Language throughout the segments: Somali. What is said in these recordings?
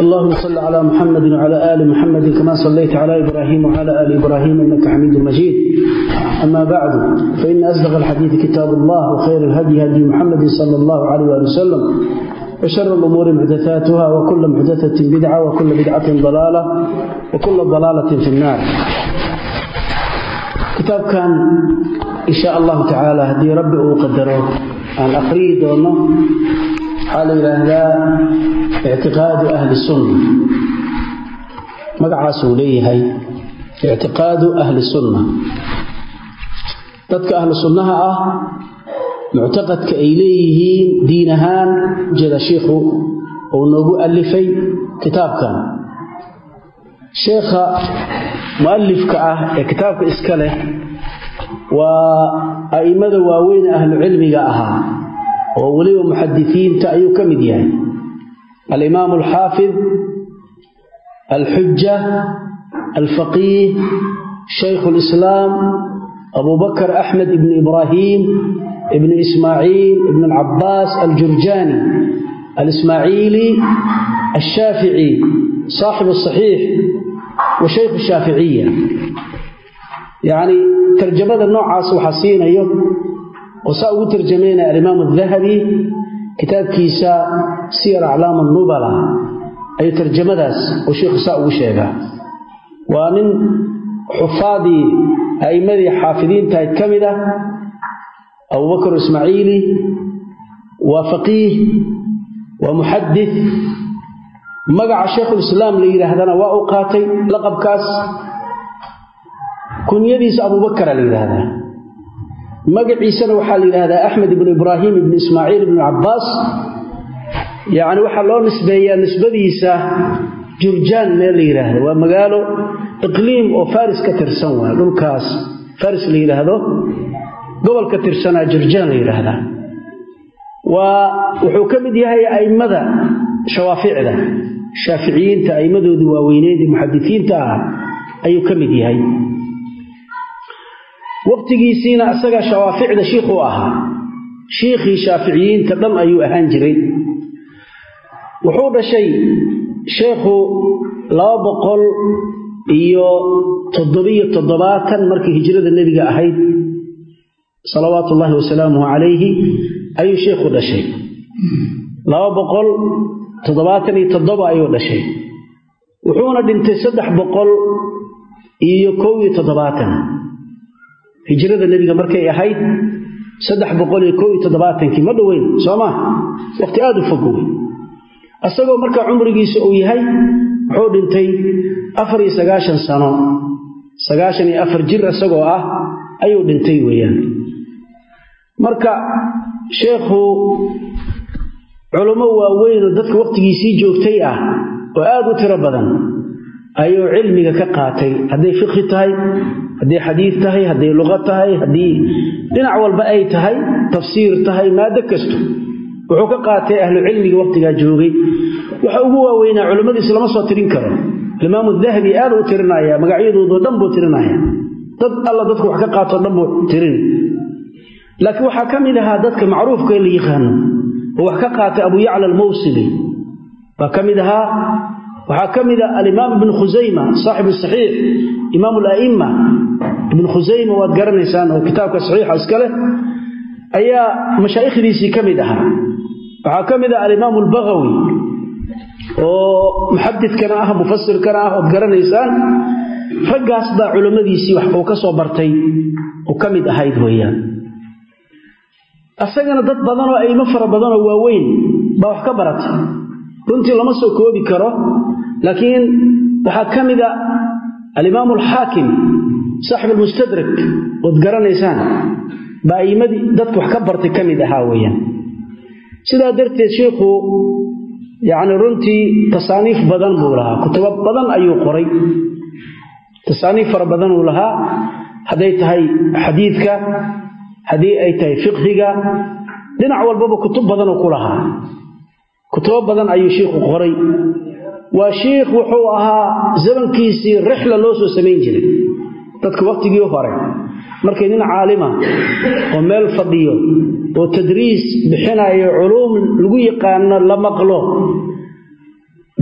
اللهم صل على محمد وعلى آل محمد كما صليت على إبراهيم وعلى آل إبراهيم إنك حميد مجيد أما بعد فإن أصدق الحديث كتاب الله وخير الهدي هدي محمد صلى الله عليه وآله وسلم وشر الأمور محدثاتها وكل محدثة بدعة وكل بدعة ضلالة وكل ضلالة في النار كتاب كان إن شاء الله تعالى هدي ربي وقدره أن أقريه waxaa la yidhaahdaa ictiqaadu ahli sunna. Magacaasuu leeyahay ictiqaadu ahli sunna. Dadka ahlu sunnaha ah muctaqadka ay leeyihiin diin ahaan ujeeda shiikhu uu noogu alifay kitaabkan. Sheekha mualifka ah ee kitaabka iska leh waa a'imada waaweyn ahlucilmiga ahaa oo weliba muxadisiinta ayuu ka mid yahay. Alimaam alxaafid alxuja alfaqiih shaykhu lislaam abubakr axmed ibnu ibraahim ibnu ismaaciil ibnu alcabaas aljurjaani alismaaciili alshaafici saaxib asaxiix wa shaykhu shaaficiya yacni tarjamada noocaas waxa siinayo saa ugu tarjamaynaya alimaam dahabi kitaabkiisa siyar aclaam nubala ayuu tarjamadaas uu shiikhu saa ugu sheegaa. Waa nin xufaadii aimadii xaafidiintahayd ka mid ah abubakr ismaaciili waa faqiih waa muxadid magaca shaykhulislaam la yidhaahdana waa u qaatay laqabkaas. Kunyadiisa abubakara la yidhaahdaa magaciisana waxaa la yidhahdaa axmed ibnu ibraahim ibnu ismaaciil ibnu cabaas yacni waxaa loo nisbeeyaa nisbadiisa jurjaan meel la yidhaahdo. Waa magaalo iqliim oo faris ka tirsan waay dhulkaas. Faris la yidhaahdo gobolka tirsanaa jurjaan la yidhaahdaa. Waa wuxuu ka mid yahay a'immada shawaaficda. Shaaficiyiinta a'immadoodii waaweyneed ee muxadisiinta ah ayuu ka mid yahay waqtigiisiina isaga shawaaficda shiikhuu ahaa. Shiikhii shaaficiyiinta dhan ayuu ahaan jiray. Wuxuu dhashay sheekhu laba boqol iyo toddobiyo toddobaatan markii hijrada nebiga ahayd salawaatu ullaahi wasalaamuhu calayhi ayuu sheekhu dhashay. Laba boqol toddobaatan iyo toddoba ayuu dhashay. Wuxuuna dhintay saddex boqol iyo kow iyo toddobaatan hijrada nebiga markay ahayd ma dhoweyn soo maa waqti aada u fog wey isagoo markaa cumrigiisa uu yahay wuxuu dhintay afar iyo sagaashan sano. Sagaashan iyo afar jir isagoo ah ayuu dhintay weeyaan. Marka sheekhu culummo waaweynoo dadka wakhtigiisii joogtay ah oo aada u tiro badan ayuu cilmiga ka qaatay. Hadday fiqhi tahay hadday xadiid tahay hadday luqo tahay haddii dhinac walba ay tahay tafsiir tahay maado kasto wuxuu ka qaatay ahlu cilmiga wakhtigaa joogay. Waxa ugu waaweynaa culimmadiis lama soo tirin karo. Alimaamu dahabi aad u tirinaya magacyadoodoo dhan buu tirinaya. Dad alla dadku wax ka qaatoo dhan buu tirin. Laakiin waxaa ka mid ahaa dadka macruufka la yaqaano oo wax ka qaatay abu yacla almawsili baa ka mid ahaa waxaa ka mid ah alimaam ibnu khusayma saaxibu saxiix imaamu ala'imma ibnu khusayma waad garanaysaan oo kitaabka saxiixa iska ayaa mashaa'ikhdiisii ka mid ahaa. Waxaa ka mid ah alimaamu albagawi oo muxadidkana ah mufasirkana ah ood garanaysaan raggaas baa culammadiisii wax uu ka soo bartay oo ka mid ahayd weeyaan. Isagana dad badan oo aimo fara badan oo waaweyn baa wax ka baratay. Runtii lama soo koobi karo laakiin waxaa ka mid a alimaamu alxaakim saaxib almustadrak ood garanaysaan baa aimadii dadka wax ka bartay ka mid ahaa weeyaan. Sidaa darteed sheikhu yacni runtii tasaaniif badan buu lahaa kutubo badan ayuu qoray. Tasaaniif fara badan uu lahaa hadday tahay xadiidka haddii ay tahay fiqhiga dhinac walbaba kutub badanoo ku lahaa. Kutubo badan ayuu shiikhu qoray waa shiikh wuxuu ahaa zamankiisii rixla loo soo samayn jiray. Dadka wakhtigii hore markay nin caalima oo meel fadhiyo oo tadriis bixinayo culuum lagu yaqaano la maqlo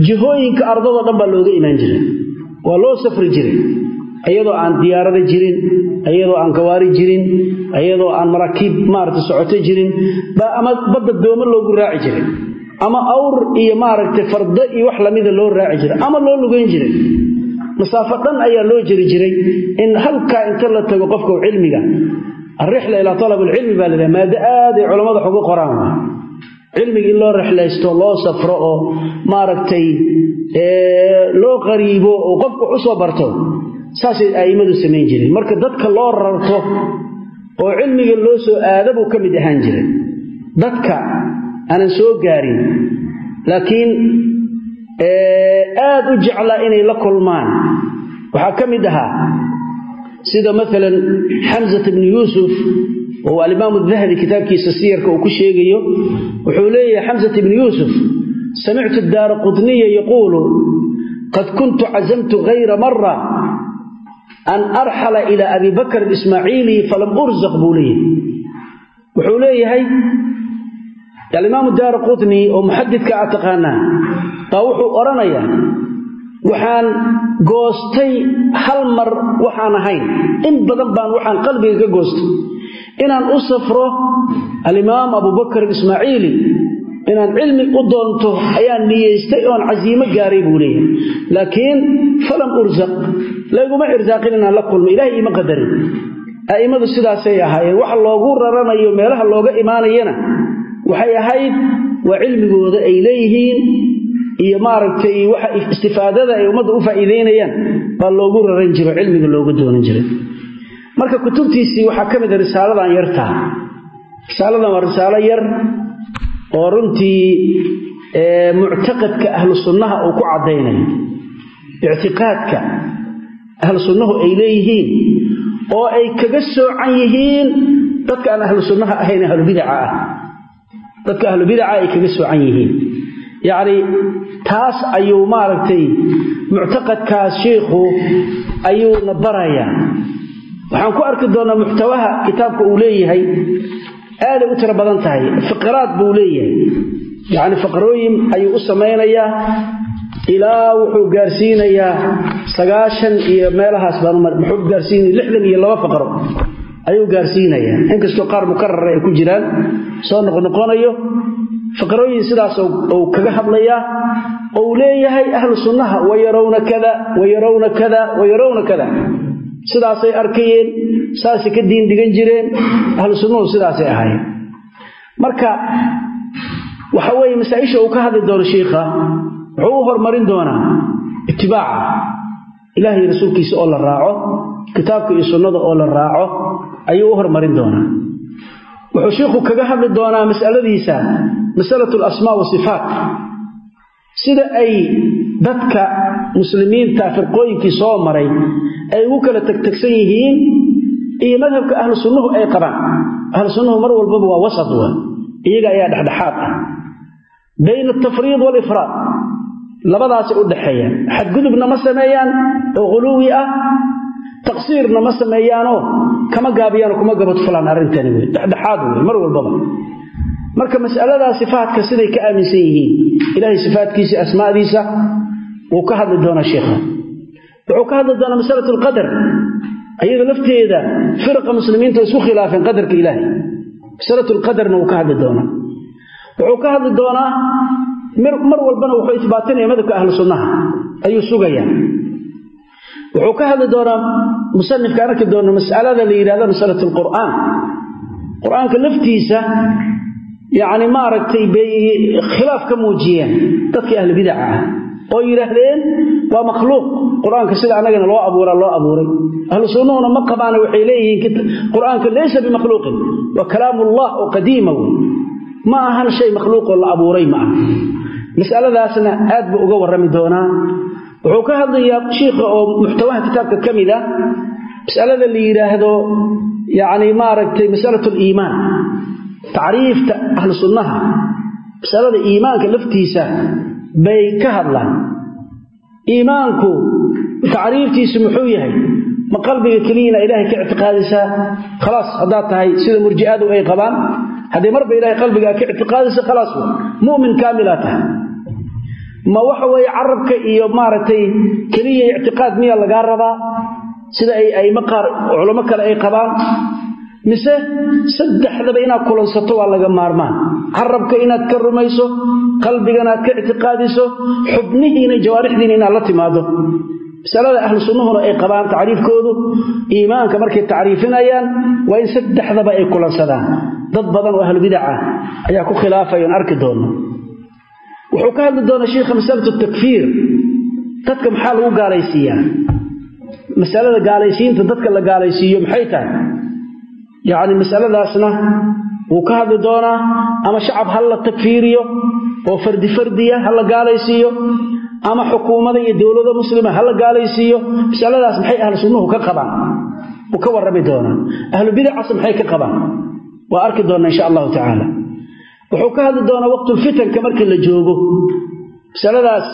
jihooyinka ardadoo dhan baa looga imaan jiray. Waa loo safri jiray. Iyadoo aan diyaarada jirin iyadoo aan gawaari jirin iyadoo aan maraakiib maaragta socoto jirin baa ama badda doomo loogu raaci jiray ama awr iyo maaragtay fardo iyo wax lamida loo raaci jiray ama loo lugayn jiray. Masaafo dhan ayaa loo jeri jiray in halkaa inta la tago qofka cilmiga alrixla ilaa alab alcilmi baa ladaha maado aad ay culammada xugu qoraan. Cilmiga in loo rexlaysto loo safro oo maaragtay loo qariibo oo qofku soo barto saasay a'immadu samayn jireen. Marka dadka loo rarto oo cilmiga loo soo aada buu ka mid ahaan jiray. Dadka aanan soo gaarin. Laakiin aad u jeclaa inay la kulmaan. Waxaa ka mid ahaa sida maalan xamsat bnu yuusuf oo alimaamu dahabi kitaabkiisa siyarka uu ku sheegayo wuxuu leeyahay xamsat ibnu yuusuf samictu daara qudniya yaquulu qad kuntu cazamtu hayra mara an arxala ilaa abi bakr ismaaciili falam urzaq buu leeyahay. Wuxuu leeyahay alimaamu daara qudni oo muxadidka a taqaanaa baa wuxuu odhanayaa waxaan goostay hal mar waxaan ahayn. In badan baan waxaan qalbiga ka goostay. Inaan u safro alimaam abubakr ismaaciili inaan cilmi u doonto ayaan niyeystay oon casiimo gaaray buu leeyahay. Laakiin falam ursaq layguma irsaaqin inaan la kulmo ilahay iima qadarin. A'immadu sidaasay ahaayeen waxa loogu raranayo meelaha looga imaanayana waxay ahayd waa cilmigooda ay leeyihiin iyo maaragtay waxa istifaadada ay ummadda u faa'iideynayaan baa loogu raran jiro cilmiga looga doonan jiray. Marka kutubtiisii waxaa ka mid a risaaladan yartaa risaaladan waa risaalo yar oo runtii muctaqadka ahlu sunnaha uu ku caddaynayo ictiqaadka ahlu sunnahu ay leeyihiin oo ay kaga soocan yihiin dadka aan ahlu sunnaha ahayn ahlubidaca ah dadka ahlubidaca ay kaga soocan yihiin. Yacni taas ayuu maaragtay muctaqadkaas shiikhu ayuuna barayaa waxaan ku arki doonnaa muxtawaha kitaabka uu leeyahay aaday u tiro badan tahay fiqraad buu leeyahay. Yacni faqrooyin ayuu u samaynayaa ilaa wuxuu gaarsiinayaa sagaashan iyo meelahaas baanmuxuu gaarsiinaya lixdan iyo laba faqro ayuu gaarsiinayaa inkastoo qaar mukarara ay ku jiraan soo noqnoqonayo faqrooyin sidaas uu kaga hadlayaa oo uu leeyahay ahlu sunnaha wayarawna kada wayarawna kada wayarawna kada. Sidaasay arkayeen saasay ka diin dhigan jireen ahlu sunnuhu sidaasay ahaayeen. Marka waxa weeye masaa-isha uu ka hadli doono shiikha wuxuu u hormarin doonaa itibaaca. Ilaahay rasuulkiisa oo la raaco kitaabka iyo sunnada oo la raaco ayuu u hormarin doonaa. Wuxuu shiikhu kaga hadli doonaa masaladiisa masalatu alasmaa wasifaat sida ay dadka muslimiinta firqooyinkii soo maray ay ugu kala tegtegsan yihiin iyo madhabka ahlu sunnuhu ay qabaan. Ahlu sunnuhu mar walbaba waa wasat wa iyaga ayaa dhexdhexaad ah. Bayna altafriid waalifraad labadaasay u dhaxeeyaan xadgudubna ma sameeyaan oo huluwi ah taqsiirna ma sameeyaanoo kama gaabiyaanoo kuma gabadfulaan arrintani wey. Dhexdhexaad wey mar walbaba. Marka mas'aladaa sifaatka siday ka aaminsan yihiin ilaahay sifaatkiisa asmaadiisa wuu ka hadli doonaa sheikha wuxuu ka hadli doonaa masalatu alqadar ayada lafteeda firaqa muslimiinta isku khilaafeen qadarka ilaahay. Masalatu lqadarna wuu ka hadli doonaa. Wuxuu ka hadli doonaa mar walbana wuxuu isbaatinaya madhabka ahlu sunnaha. Ayuu sugayaa wuxuu ka hadli doonaa musanifka arki doona masalada la yidhahdo masalatu lqur'aan qur'aanka laftiisa yacni maaragtay bay khilaaf ka muujiyeen dadkii ahlu bidaca ah oo yidhaahdeen waa makhluuq qur'aanka sida annagana loo abuura loo abuuray. Ahlu sunnuhuna ma qabaana waxay leeyihiin qur'aanka laysa bimakhluuqin waa kalaamullah oo qadiima wey ma ahan shay makhluuqoo la abuuray ma aha. Masaladaasna aad buu uga warrami doonaa wuxuu ka hadlayaa shiikha oo muxtawaha kitaabka ka mid a masalada la yidhaahdo yacni maaragtay masalatu liimaan tacriifta ahlu sunnaha. Masalada iimaanka laftiisa bay ka hadlaan. Iimaanku tacriiftiisu muxuu yahay? Ma qalbiga keliyana ilaahay ka ictiqaadisaa khalaas haddaad tahay sida murji'adu ay qabaan. Haddii marba ilahay qalbigaa ka ictiqaadaysa khalaas mu'min kaamilaa tahay ma waxa weeye carabka iyo maaragtay keliya ictiqaad miya lagaa rabaa? Sida ay aimo qaar culamo kale ay qabaan? Mise saddexdaba inaad kulansato waa laga maarmaan. Carabka inaad ka rumayso qalbigana ka ictiqaadiso xubnihiina jawaarixdiina inaad la timaado masalada ahlu sunnuhuna ay qabaan tacriifkoodu iimaanka markay tacriifinayaan waa in saddexdaba ay kulansadaan. Dad badan oo ahlu bidaca ayaa ku khilaafayan arki doono wuxuu ka hadli doonaa shiikha masalatu takfiir. Dadka maxaa lagu gaalaysiiyaa? Masalada gaalaysiinta dadka la gaalaysiiyo maxay tahay? Yacni masaladaasna wuu ka hadli doonaa ama shacab ha la takfiiriyo oo fardi fardiya ha la gaalaysiiyo ama xukuumada iyo dowlado muslima ha la gaalaysiiyo? Masaladaas maxay ahlu sunnuhu ka qabaan? Wuu ka warrami doonaa. Ahlu bidacas maxay ka qabaan? Waa arki doonaa insha allahu tacaala wuxuu ka hadli doonaa waqtulfitanka markii la joogo. Masaladaas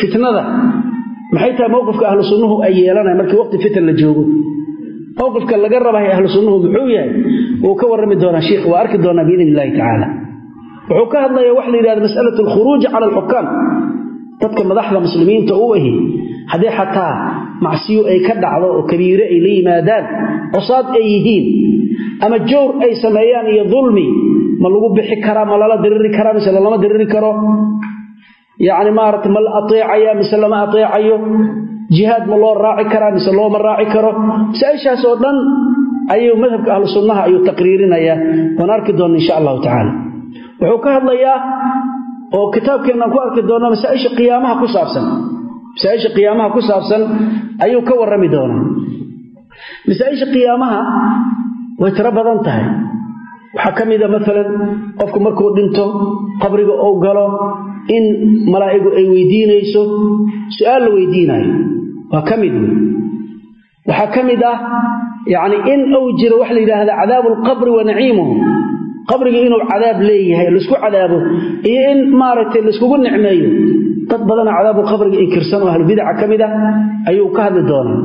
fitnada. Maxay tahay mowqifka ahlu ay yeelanaya markii waqti fitan la joogo? Mowqifka laga rabahay ahlu sunnuhu muxuu yahay? Wuu ka warrami doonaa sheikh waa arki doonaa biidn illahi tacaala. Wuxuu ka hadlayaa wax la yidhahda masalatu alkhuruuji cala alxukaam. Dadka madaxda muslimiinta u ahi haddii xataa macsiyo ay ka dhacdo oo kabiire ay la yimaadaan cusaad ay yihiin ama jowr ay sameeyaan iyo dulmi ma lagu bixi karaa ma lala diriri karaa mise lalama diriri karo. Yacni maarata ma la ateecaya mise lama ateecayo. Jihaad ma loo raaci karaa mise looma raaci karo. Masaa-ishaas oo dhan ayuu madhabka ahlu sunnaha ayuu taqriirinayaa. Waan arki doonna insha allahu tacaala. Wuxuu ka hadlayaa oo kitaabkeennan ku arki doona masaaisha qiyaamaha ku saabsan. Masaaisha qiyaamaha ku saabsan ayuu ka warrami doonaa. Masaaisha qiyaamaha way tiro badan tahay waxaa ka mida maalan qofku markuu dhinto qabriga ou galo in malaa'igu ay weydiinayso su'aal la weydiinayo waa ka mid waxaa ka mid ah yacni in uu jiro waxa la yidhaahda cadaabu alqabri wa naciimuhu. Qabriga inuu cadaab leeyahay la isku cadaabo iyo in maaragtay laiskugu nicmeeyo. Dad badana cadaabu qabriga inkirsan oo ahlubidaca ka mid ah ayuu ka hadli doonaa.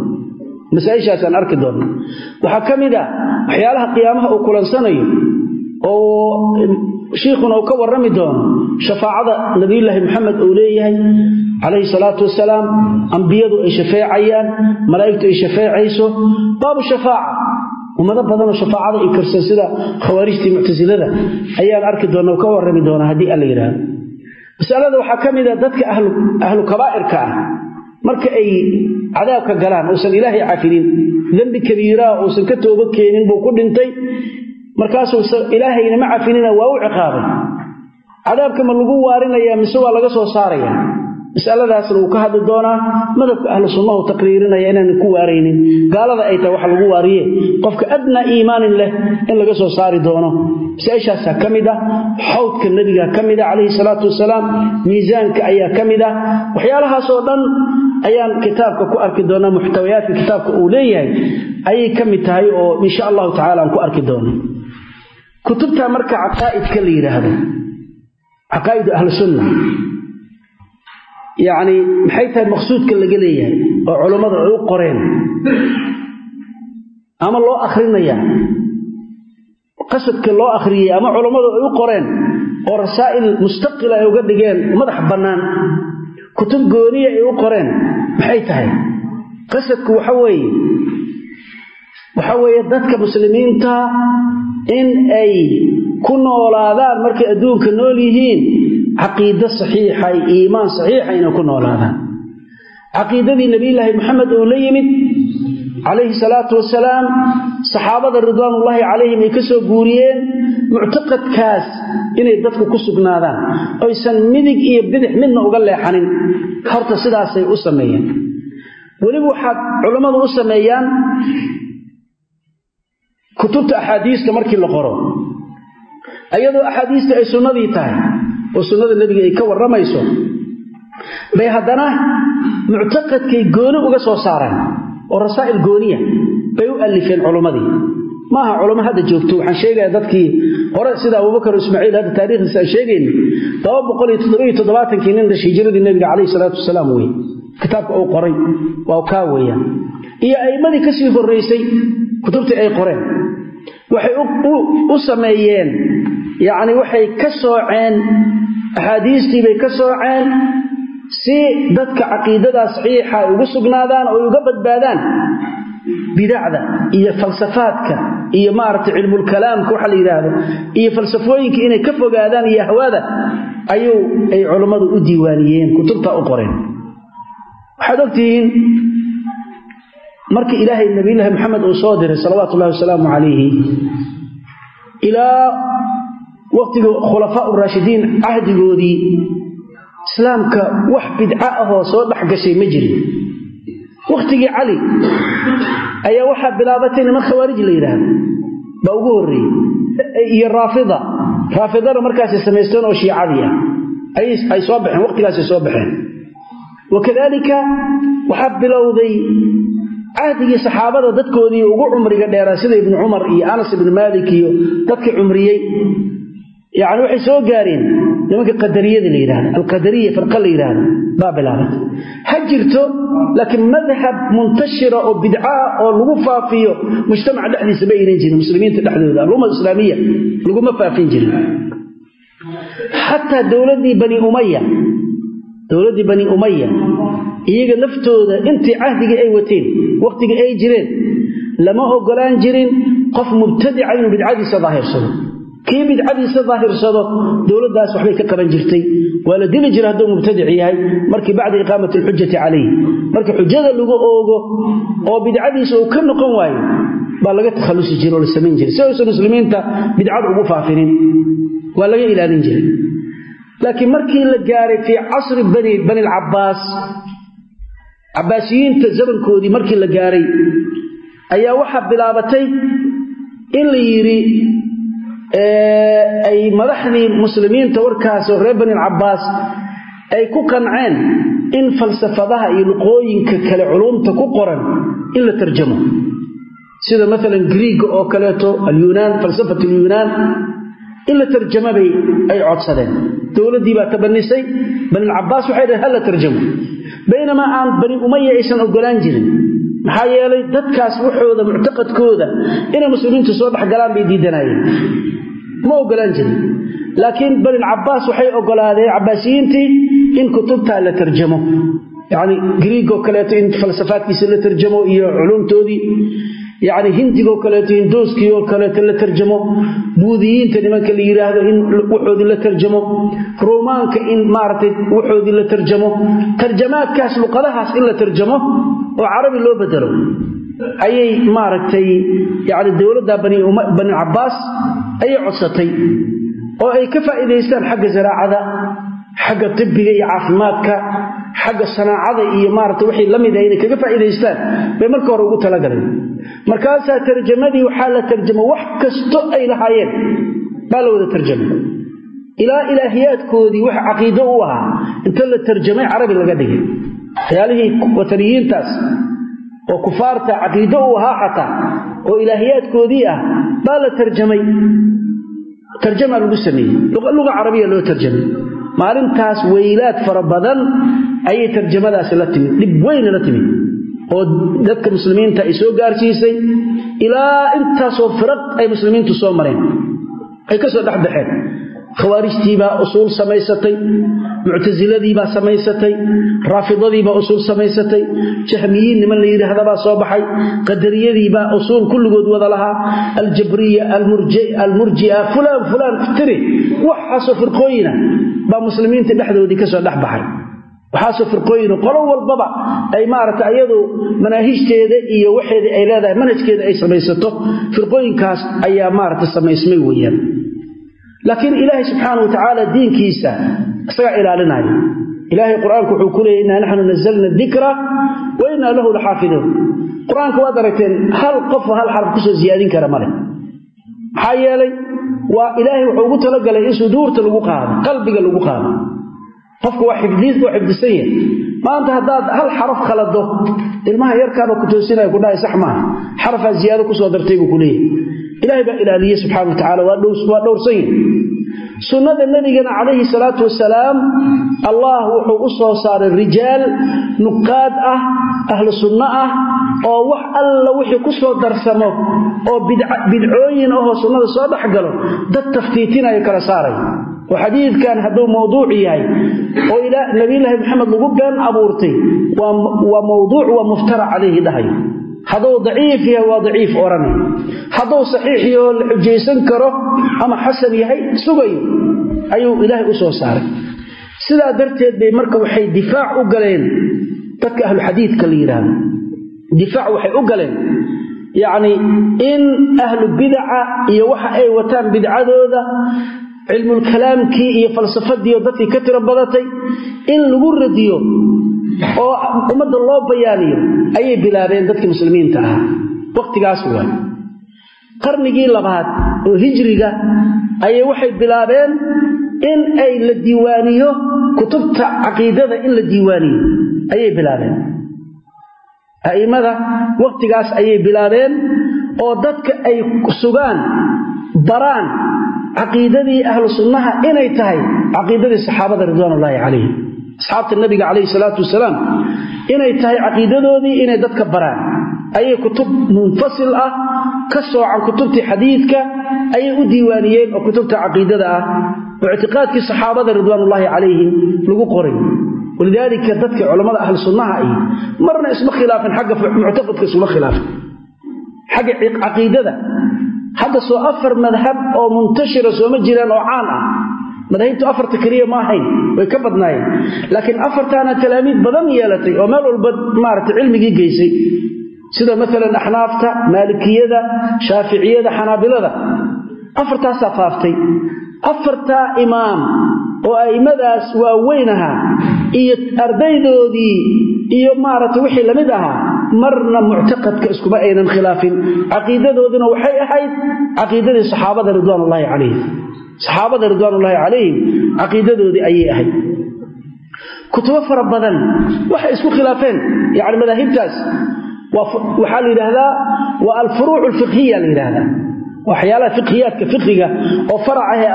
Masaaishaasaan arki doona waxaa ka mid a waxyaalaha qiyaamaha uu kulansanayo oo shiikhuna uu ka warrami doono shafaacada nabiyulaahi maxamed uu leeyahay calayhi salaatu wasalaam ambiyadu ay shafeecayaan malaa'igtu ay shafeecayso. Baabu shafaaca ummado badanoo shafaacada inkirsan sida khawaarijtii muctasilada ayaan arki doona ka warrami doonaa haddii alla yidhaahdo. Masalada waxaa ka mid a dadka ahlu kabaa'irka ah. Marka ay cadaabka galaan uusan ilaahay cafinin dembi kabiiraa uusan ka tooba keenin buu ku dhintay markaasuu ilaahayna ma cafinina waa u ciqaabay. Cadaabka ma lagu waarinaya mise waa laga soo saaraya masaladaasna wuu ka hadli doonaa? Madhabka ahlu taqriirinaya inaan ku waaraynin. Gaalada ay tahay waxa lagu waariye. Qofka adnaa iimaanin leh in laga soo saari doono. Masaa-ishaasaa ka mid ah? Xawdka nebiga ka mid ah calayhi salaatu wasalaam. Miisaanka ayaa ka mid ah. Waxyaalahaasoo dhan ayaan kitaabka ku arki doonaa muxtawayaadka kitaabka uu leeyahay ayay ka mid tahay oo insha allahu tacala aan ku arki doono kutubta marka caqaa'idka la yidhaahdo caqaa'idu ahlu sunna yacni maxay tahay maqsuudka laga leeyahay oo culammada u qoreen ama loo akhrinayaa qasadka loo akhriyey ama culammadu ay u qoreen oo rasaa'il mustaqila ay uga dhigeen madax bannaan kutub gooniya ay u qoreen maxay tahay? Qasadku waxa weeye waxa weeye dadka muslimiinta in ay ku noolaadaan markay adduunka nool yihiin caqiido saxiixa iimaan saxiixa inay ku noolaadaan. Caqiidadii nebiyulaahi maxamed uu la yimid calayhi salaatu wasalaam saxaabada ridwaanullaahi calayhim ay ka soo guuriyeen muctaqadkaas inay dadku ku sugnaadaan. Oysan midig iyo bidix midna uga leexanin horta sidaasay u sameeyeen. Weliba waxaad culammadu u sameeyaan kutubta axaadiista markii la qoro. Ayadoo axaadiista ay sunnadii tahay oo sunnada nebiga ay ka warramayso bay haddana muctaqadkay gooni uga soo saaraan oo rasaa'il gooniya bay u alifeen culummadii maaha culamo hadda joogto waxaan sheegaya dadkii hore sida abubakar ismaaciil hadda taarikhdiisa aan iyo toddobaatankii nin dhashay hijiradii nebiga calayhi salaatu wasalaam wey kitaabka uu qoray waa kaa weeyaan iyo a'immadii ka horraysay kutubtii ay qoreen waxay u sameeyeen. Yacni waxay ka sooceen axaadiistii bay ka sooceen si dadka caqiidadaa saxiixa ay ugu sugnaadaan oo ay uga badbaadaan. Bidacda iyo falsafaadka iyo maaragtay cilmulkalaamka waxa la yidhaahdo iyo falsafooyinka inay ka fogaadaan iyo ahwaada ayuu ay culammadu u diiwaaniyeen kutubta u qoreen. Waxaad ogtihiin markii ilaahay nabiyulaahi maxamed uu soo diray salawaatu ullahi wasalaamu calayhi ilaa waqtigii khulafaa uraashidiin cahdigoodii islaamka wax bidca ahoo soo dhex gashay ma jirin. Wakhtigii cali ayaa waxaa bilaabatay niman khawaarij la yidhaahdo. Baa ugu horreeyey iyo raafida. Raafidana markaasay samaysteen oo shiicadii ah. Ay soo baxeen waqtigaasay soo baxeen. Wakadaalika waxaa bilowday cahdigii saxaabada dadkoodii ugu cumriga dheeraa sida ibnu cumar iyo anas ibnu maalik iyo dadkii cumriyey. Yacni waxay soo gaareen nimanka qadariyada la yidhahdo alqadariya firqa la yidhaahdo baa bilaabatay ha jirto laakiin madhab muntashira oo bidcaa oo lagu faafiyo mujtamaca dhexdiisa ma aynan jirin muslimiinta dhexdooda alumma islaamiya laguma faafin jirin. Xataa dowladdii bani umaya dowladdii bani umaya iyaga laftooda intii cahdigii ay wateen wakhtigii ay jireen lama ogolaan jirin qof mubtadica inuu bidcadiisa daahirsado kii bidcadiisa daahirsado dowladdaas waxbay ka qaban jirtay. Waa la dili jira hadduu mubtadic yahay markii bacda iqaamati alxujati calayh markii xujada lagu oogo oo bidcadiisa uu ka noqon waayo baa laga takhallusi jira oo la samayn jiray. Si aysan muslimiinta bidcada ugu faafinin waa laga ilaalin jiray. Laakiin markii la gaaray fii casri bani bani alcabbaas cabbaasiyiinta zamankoodii markii la gaaray ayaa waxaa bilaabatay in la yidhi ay madaxdii muslimiinta warkaasoo reer bani alcabbaas ay ku qanceen in falsafadaha iyo luqooyinka kale culumta ku qoran in la tarjamo. Sida maalan griiga oo kaleeto alyunaan falsafat alyunaan in la tarjamabay ay codsadeen. Dowladdii baa tabanisay banilcabaas waxay dhaheen ha la tarjamo baynamaa aan bani umaya aysan ogolaan jirin. Maxaa yeelay dadkaas waxooda muctaqadkooda inay muslimiintu soo dhexgalaan bay diidanaayeen. Ma ogolaan jirin. Laakiin banilcabaas waxay ogolaadeen cabaasiyiintii in kutubtaa la tarjamo. Yacni griigoo kaleeto in falsafaadkiisa la tarjamo iyo culumtoodii yacni hindigoo kaleeto hindooskii oo kaleeto la tarjamo. Buudiyiinta nimanka la yidhaahdo in waxoodii la tarjamo. Ruumaanka in maaragtay waxoodii la tarjamo. Tarjamaadkaas luqadahaas in la tarjamo oo carabi loo bedelo. Ayay maaragtay yacni dowladda bani cabaas ayay codsatay oo ay ka faa'iidaystaan xagga zaraacada xagga tibbiga iyo caafimaadka xagga sanaacada iyo maarata wixii la mid ah inay kaga faa'iidaystaan. Bay marka hore ugu talagaleen markaasaa tarjamadii waxaa la tarjamo wax kasto ay lahaayeen. Baa la wada tarjamay. Ilaa ilaahiyaadkoodii wax caqiido u ahaa inta la tarjamay carabi laga dhigay. Waxyaalihii wataniyiintaas oo kufaarta caqiido u ahaa xataa oo ilaahiyaadkoodii ah baa la tarjamay. Tarjamaa lagu sameeyey. Luga carabiya loo tarjamay. Maalintaas weylaad fara badan ayay tarjamadaasi la timid dhib weyna la timid oo dadka muslimiinta ay soo gaarsiisay ilaa intaasoo firaq ay muslimiintu soo mareen. Ay ka soo dhexbaxeen khawaarijtiibaa usuul samaysatay muctasiladiibaa samaysatay raafidadiibaa usuul samaysatay jahmiyiin niman la yidhaahdabaa soo baxay qadariyadiibaa usuul kulligood wada lahaa aljabriya almurjia fulaan fulaan tiri. Waxaasoo firqooyina baa muslimiinta dhexdoodii ka soo dhex baxay waxaasoo firqooyina qolo walbaba ay maarata ayadu manaahijteeda iyo waxeeda ay leedahay manhajkeeda ay samaysato firqooyinkaas ayaa maarata samaysmay weyaan laakiin ilaahay subxaana wa diinkiisa isagaa ilaalinaya. Ilaahay qur'aanku wuxuu ku leeyay innaa naxnu nazalna dikra wa innaa lahu laxaafiduun. Qur'aanka waad aragteen hal qofo hal xaraf ku soo siyaadin kara male maxaa yeelay waa ilaahay wuxuu ugu talagalay in suduurta lagu qaado qalbiga lagu qaado qofka waa xifdisan yahay. Maanta haddaad hal xaraf khalado ilmaha yarkaaba ku toosinaya kudhahay sax maaha. Xarafaa ziyaado ku soo dartay buu ku leeyahy ilaahay baa ilaaliye subxana wa tacala waa dhowrsan yahi sunnada nebigana calayhi salaatu wasalaam allah wuxuu u soo saaray rijaal nuqaad ah ahlu sunno ah oo wax alla wixii ku soo darsamo oo bidcooyin ahoo sunnada soo dhex galo dad taftiitinayo kala saaray oo xadiidkan hadduu mawduuc yahay oo nabiyulaahi maxamed lagu been abuurtay waa mawduuc waa muftara calayhi dhahayo hadduu daciif yahay waa daciif odhanay hadduu saxiix yahoo la xujaysan karo ama xasan yahay sugayo ayuu ilaahay u soo saaray. Sidaa darteed bay marka waxay difaac u galeen dadka ahluxadiidka la yidhaahdo difaac waxay u galeen yacni in ahlu bidaca iyo waxa ay wataan bidcadooda cilmulkalaamkii iyo falsafadiioo dadkii ka tiro badatay in lagu radiyo oo ummadda loo bayaaniyo ayay bilaabeen dadkii muslimiinta ahaa. Wakhtigaas waay qarnigii labaad oo hijriga ayay waxay bilaabeen in ay la diiwaaniyo kutubta caqiidada in la diiwaaniyo. Ayay bilaabeen. A'immada wakhtigaas ayay bilaabeen oo dadka ay sugaan baraan caqiidadii ahlu sunnaha inay tahay caqiidadii saxaabada ridwaanullaahi calayhim asxaabta nabiga calayhi salaatu wasalaam inay tahay caqiidadoodii inay dadka baraan. Ayay kutub munfasil ah ka soocan kutubtii xadiidka ayay u diiwaaniyeen oo kutubta caqiidada ah. Oo ictiqaadkii saxaabada ridwaanullaahi calayhim lagu qoray. Walidaalika dadka culammada ahlu sunnaha ay marna isma khilaafin xagga muctaqadka isuma khilaafin. Xagga caqiidada hadda soo afar madhab oo muntashira sooma jiraan oo caan ah. Madahibtu afarta keliya ma ahayn way ka badnaayeen. Laakiin afartaana talaamiid badan yeelatay oo meel walba maarata cilmigii geysay. Sida maalan axnaafta maalikiyada shaaficiyada xanaabilada. Afartaasaa faaftay afartaa imaam oo a'immadaas waaweyn ahaa iyo ardaydoodii iyo maarata wixii la mid ahaa marna muctaqadka iskuma aynan khilaafin. Caqiidadooduna waxay ahayd caqiidadii saxaabada ridwaanullaahi calayhim. Saxaabada ridwaanullaahi calayhim caqiidadoodii ayay ahayd. Kutubo fara badan waxay isku khilaafeen yani madaahibtaas. Waxaa la yidhaahdaa waa alfuruuc alfiqhiya la yidhaahdaa waxyaalaha fiqhiyaadka fiqhiga oo faracahe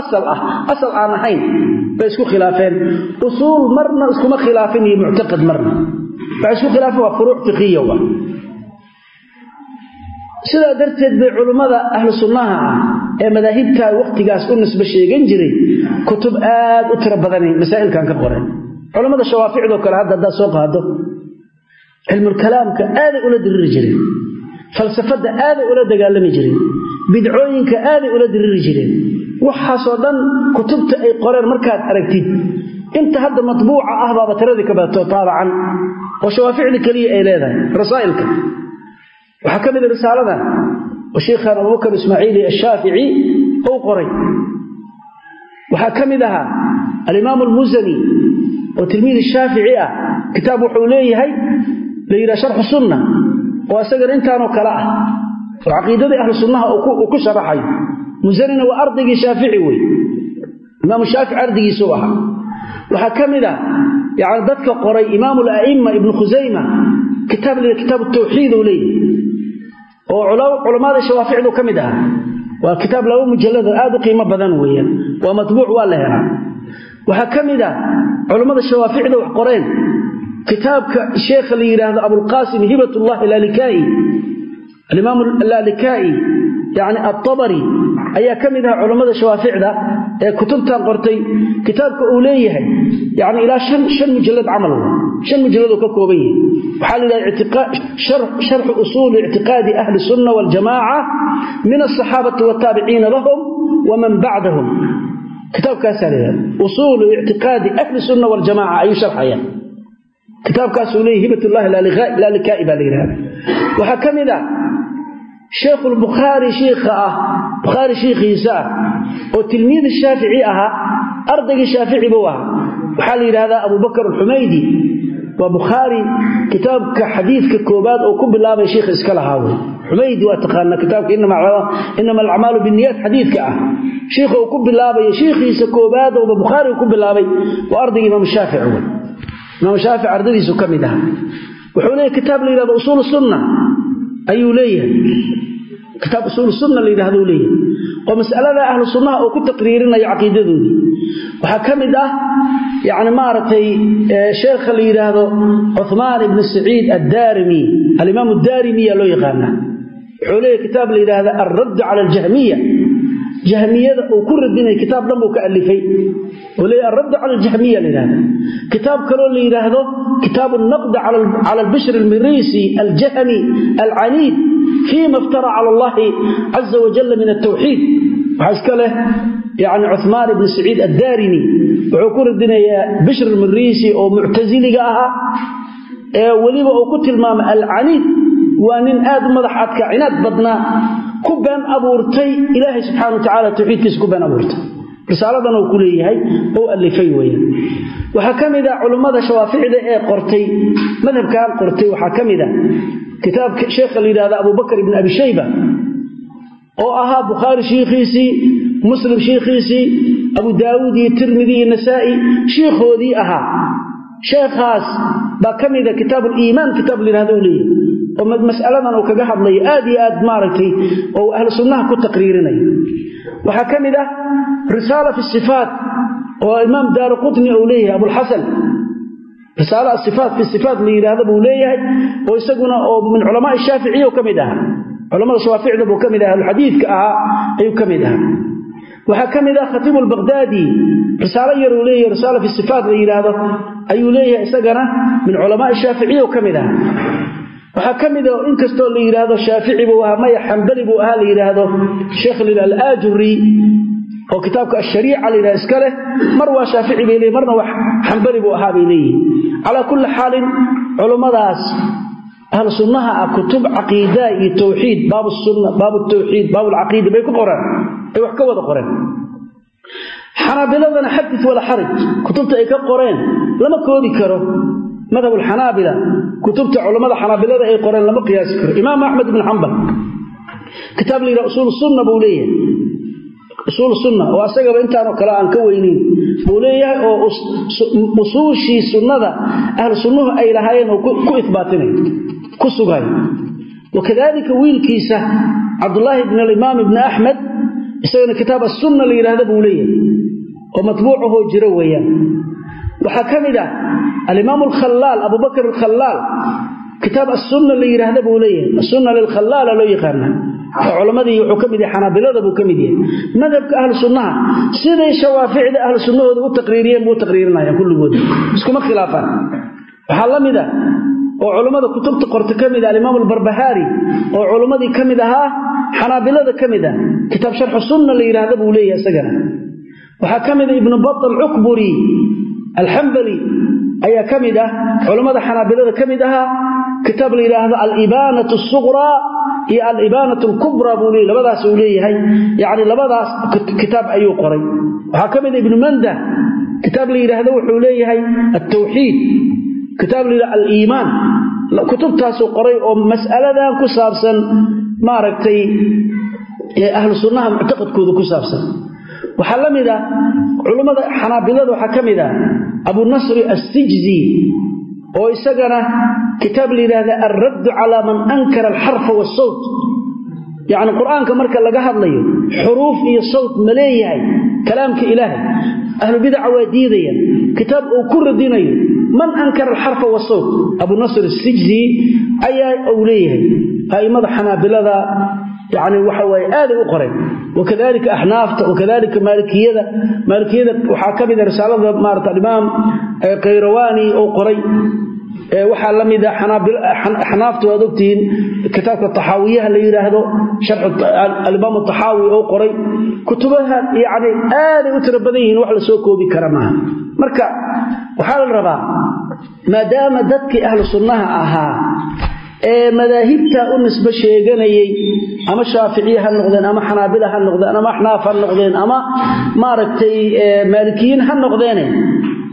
asal ah asal aan ahayn bay isku khilaafeen. Usuul marna iskuma khilaafin iyo muctaqad marna. Waxay isku khilaafeen waa furuuc fiqhiya wa sidaa darteed bay culummada ahlu sunnaha ah ee madaahibtaa wakhtigaas u nisbe sheegan jiray kutub aad u tiro badanay masaa'ilkan ka qoreen. Culammada shawaaficdoo kale hadda haddaad soo qaado cilmulkalaamka aaday ula diriri jireen falsafadda aaday ula dagaalami jireen bidcooyinka aaday ula diriri jireen. Waxaasoo dhan kutubta ay qoreen markaad aragtid. Inta hadda matbuuca ah baaba tiradii ka badato taabacan. Oo shawaaficda keliya ay leedahay rasaa'ilka. Waxaa ka mid a risaaladan oo sheikhan abubakar ismaaciili ashaafici uu qoray. Waxaa ka mid ahaa alimaamu almusani oo tilmiid shaafici ah. Kitaab wuxuu leeyahay la yidhaha sharxu sunna oo isagana intaanoo kale ah oo caqiidadii ahlu sunnaha uu ku sharaxayo musanina waa ardaygii shaafici wey imaamu shaafici ardaygiisuu ahaa waxaa ka mid a yani dadka qoray imaamu ala'imma ibnu khusayma kitaab la kitaabu tawxiid uu leeyahay. Oo culamaada shawaaficdu ka mid ahaa. Waa kitaab laba mujallado aad u qiimo badan weeyaan. Waa matbuuc waa la helaa. Waxaa ka mid ah culammada shawaaficda wax qoreen. Kitaabka sheekha la yidhaahdo abulqaasim hibatullahi lalikai alimaam lalikai yani atabari ayaa ka mid ah culammada shawaaficda ee kutubtan qortay kitaabka uu leeyahay yani ilaa shan mujalad camal shan mujalladoo ka kooban yahay. Waxaa la yidhahda sharxu usuuli ictiqaadi ahli sunna waljamaaca min asaxaabati wataabiciina lahum waman bacdahum. Kitaabkaasaa la yidhahda usuulu ictiqaadi ahli sunna waljamaca ayuu sharxaya kitaabkaasuu leeyahy hibatullahi lalikai baa la yidhahda waxaa ka mid ah sheekhu lbukhaari shiikha ah bukhaari shiikhiisa ah oo tilmiid shaafici ahaa ardaygii shaafici buu ahaa waxaa la yidhahdaa abubakar alxumaydi waa bukhaari kitaabka xadiidka koobaad oo ku bilaabay shiikh iska lahaa wey xumaydi waa taqaanaa kitaabka inama alacmaalu binniyaat xadiidka ah. Shiikha uu ku bilaabayo shiikhiisa koobaad ooba bukhaari ku bilaabay waa ardayga imaam shaafici wey imaam shaafici ardadiisu ka mid aha wuxuu leeyahy kitaab la yidhahdo usuul sunna ayuu leeyahay. Kitaab usuul sunna la yidhahdou leeyahay. Oo mas'alada ahlu sunnaha oo ku taqriirinayo caqiidadoodii waxaa ka mid ah yani maaragtay sheekha la yidhaahdo cuhmaan ibnu saciid addaarimi. Alimaam addaarimiya loo yaqaanaa. Wuxuu leeyahy kitaab la yidhaahda alradd cala aljahmiya jahmiyada uu ku radinaya kitaab dhanbuu ka alifay. Oo leeya araddu cala aljahmiya la kitaab kaloo la yidhaahdo kitaabu naqdi cala albishri almiriisi aljahmi alcaniid fii ma cala allahi caza wajalla min altawxiid waxaa iska leh yani cumaan ibni saciid addarini wuxuu ku radinayaa bishr almiriisi oo muctasiliga ahaa ee weliba uu ku tilmaamay alcaniid waa nin aad u madax adka cinaad badnaa ku been abuurtay ilaahay subxana wa tacala tawxiidkiisa ku been abuurtay. Risaaladan uu ku leeyahay oo alifay weyaan waxaa ka mid a culummada shawaaficda ee qortay madhabkan qortay waxaa ka mid a kitaabka sheekha la yidhahda abubakr ibn abi shayba oo ahaa bukhaari shiikhiisii muslim shiikhiisii abu daawuud iyo tirmidi iyo nasaa'i shiikhoodii ahaa. Sheekhaas baa ka mida kitaab liimaan kitaab layidhahda u leeyahay oo mas'aladan uu kaga hadlayo aad iyo aad maaragtay oo ahlu sunnaha ku taqriirinayo. Waxaa ka mid ah risaala fi sifaat oo imaam daaru qutni uu leeyahay abulxasan risaala asifaat fi sifaat la yidhaahda buu leeyahay oo isaguna oo min culamaai shaaficiya ka mid ahaa culamada shawaaficda buu ka mid aha ahluxadiidka ahaa ayuu ka mid ahaa waxaa ka mid ah khatiibu lbaqdaadi risaalo yar uu leeyahay risaala fi sifaat la yidhaahdo ayuu leeyahay isagana min culamaai shaaficiya ka mid ahaa waxaa ka mid a inkastoo la yidhaahdo shaafici buu ahaa maya xambali buu ahaa la yidhaahdo yidhahdo alaajuri oo kitaabka ashariica la yidhahdo iska leh. Mar waa shaafici bay leeyihiin marna wax xambali buu ahaa bay leeyihiin calaa kulli xaalin culummadaas ahlu ah kutub caqiida iyo tawxiid baabu sunna alcaqiida bay ku qoreen ay wax ka wada qoreen. Xanaabiladana xadis wala xaraj kutubta ay ka qoreen lama koobi karo madhab alxanaabila kutubta culammada xanaabilada ay qoreen lama qiyaasi karo. Imaam axmed ibn xambal kitaab la yidhaha usuul sunna buu leeyahay. Usuul sunna oo asagaba intaanoo kale aan ka weynin buu leeyahay oo usuushii sunnada ahlu sunnuhu ay lahaayeen oo ku ihbaatinayo ku sugayo wakadalika wiilkiisa cabdulaahi bn alimaam ibni axmed isagana kitaab asunna la yidhahda buu leeyahay oo matbuucahoo jiro weeyaan waxaa ka mid ah alimaam alkhalaal abubakr alkhalaal kitaab asunna la yidhaahda buu leeyahay. Asunna lilkhalaala loo yaqaana culammadii wuxuu ka mid yahay xanaabilada buu ka mid yahay. Madhabka ahlu sunnaha siday shawaaficda ahlu u taqriiriyeen buu u taqriirinayaan kulligooda iskuma khilaafaan. Waxaa la mid a oo culummada kutubta qorta ka mid a alimaam albarbahaari oo culummadii ka mid ahaa xanaabilada ka ah kitaab sharxu sunna la yidhaahda buu leeyahay isagana. Waxaa ka mid a ibnu bat alcukburi alxambali ayaa ka mid ah culammada xanaabilada ka mid ahaa kitaab la yidhaahdo alibaanat asuqraa iyo alibaanat alkubraa buu leey labadaas uu leeyahay. Yacni labadaas kitaab ayuu qoray. Waxaa ka mid a ibnu manda kitaab la yidhaahdo wuxuu leeyahay altawxiid kitaab la yidhahdo aliimaan. Kutubtaasuu qoray oo ku saabsan waxaa la mid a culummada xanaabilada waxaa ka mid a abunasri assijzi oo isagana kitaab la yidhaahda alraddu calaa man ankara alxarfa waasawt yacni qur'aanka marka laga hadlayo xuruuf iyo sawt ma leeyahay kalaamka ilaahay. Ahlubidaca waa diidayaan. Kitaab uu ku radinayo man ankara alxarfa wasawt abunasr assijzi ayaa uu leeyahay. Xanaabilada yani waxa waaye aaday u qoreen wakadalika axnaafta wakadalika maalikiyada. Maalikiyada waxaa ka mida risaalada maarata alimaam khayrawaani oo qoray. Waxaa la mida axnaafta waad ogtihiin kitaabka taxaawiyaha la yidhaahdo alimaam taxaawi oo qoray. Kutubaha yani aaday u tiro badan yihiin wax la soo koobi kara maaha. Marka la rabaa maadaama dadkii ahlu sunnaha ahaa ee madaahibta u nisbe sheeganayay ama shaaficiye ha noqdeen ama xanaabila ha noqdeen ama axnaaf ha noqdeen ama maaragtay maalikiyiin ha noqdeene.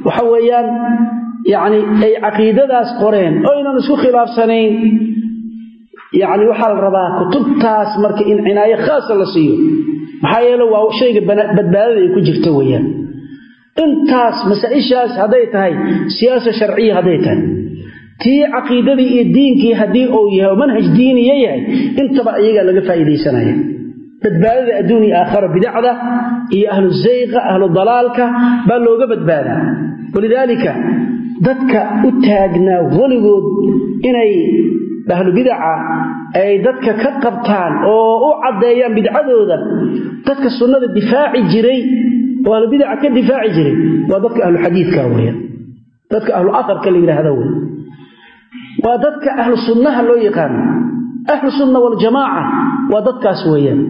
Waxa weeyaan yacni ay caqiidadaas qoreen oo aynan isku khilaafsanayn. Yacni waxaa la rabaa kutubtaas marka in cinaayo khaasa la siiyo. Maxaa yeele waa shayga badbaadada ay ku jirto weeyaan. Intaas masaa-ishaas hadday tahay siyaasa sharciya hadday tahay tii caqiidadii iyo diinkii haddii uu yahay manhaj diiniya yahay intaba iyagaa laga faa'iidaysanaya. Badbaadada adduun iyo aakhara bidacda iyo ahlu zayqa ahlu dalaalka baa looga badbaadaa. Walidaalika dadka u taagnaa weligood inay ahlu bidaca ay dadka ka qabtaan oo u caddeeyaan bidcadooda dadka sunnada difaaci jiray oo ahlu bidaca ka difaaci jiray waa dadka ahlu xadiidka weeyaan dadka ahlu aharka la yidhaahda wey waa dadka ahlu sunnaha loo yaqaano ahlu sunna waljamaaca waa dadkaas weeyaan.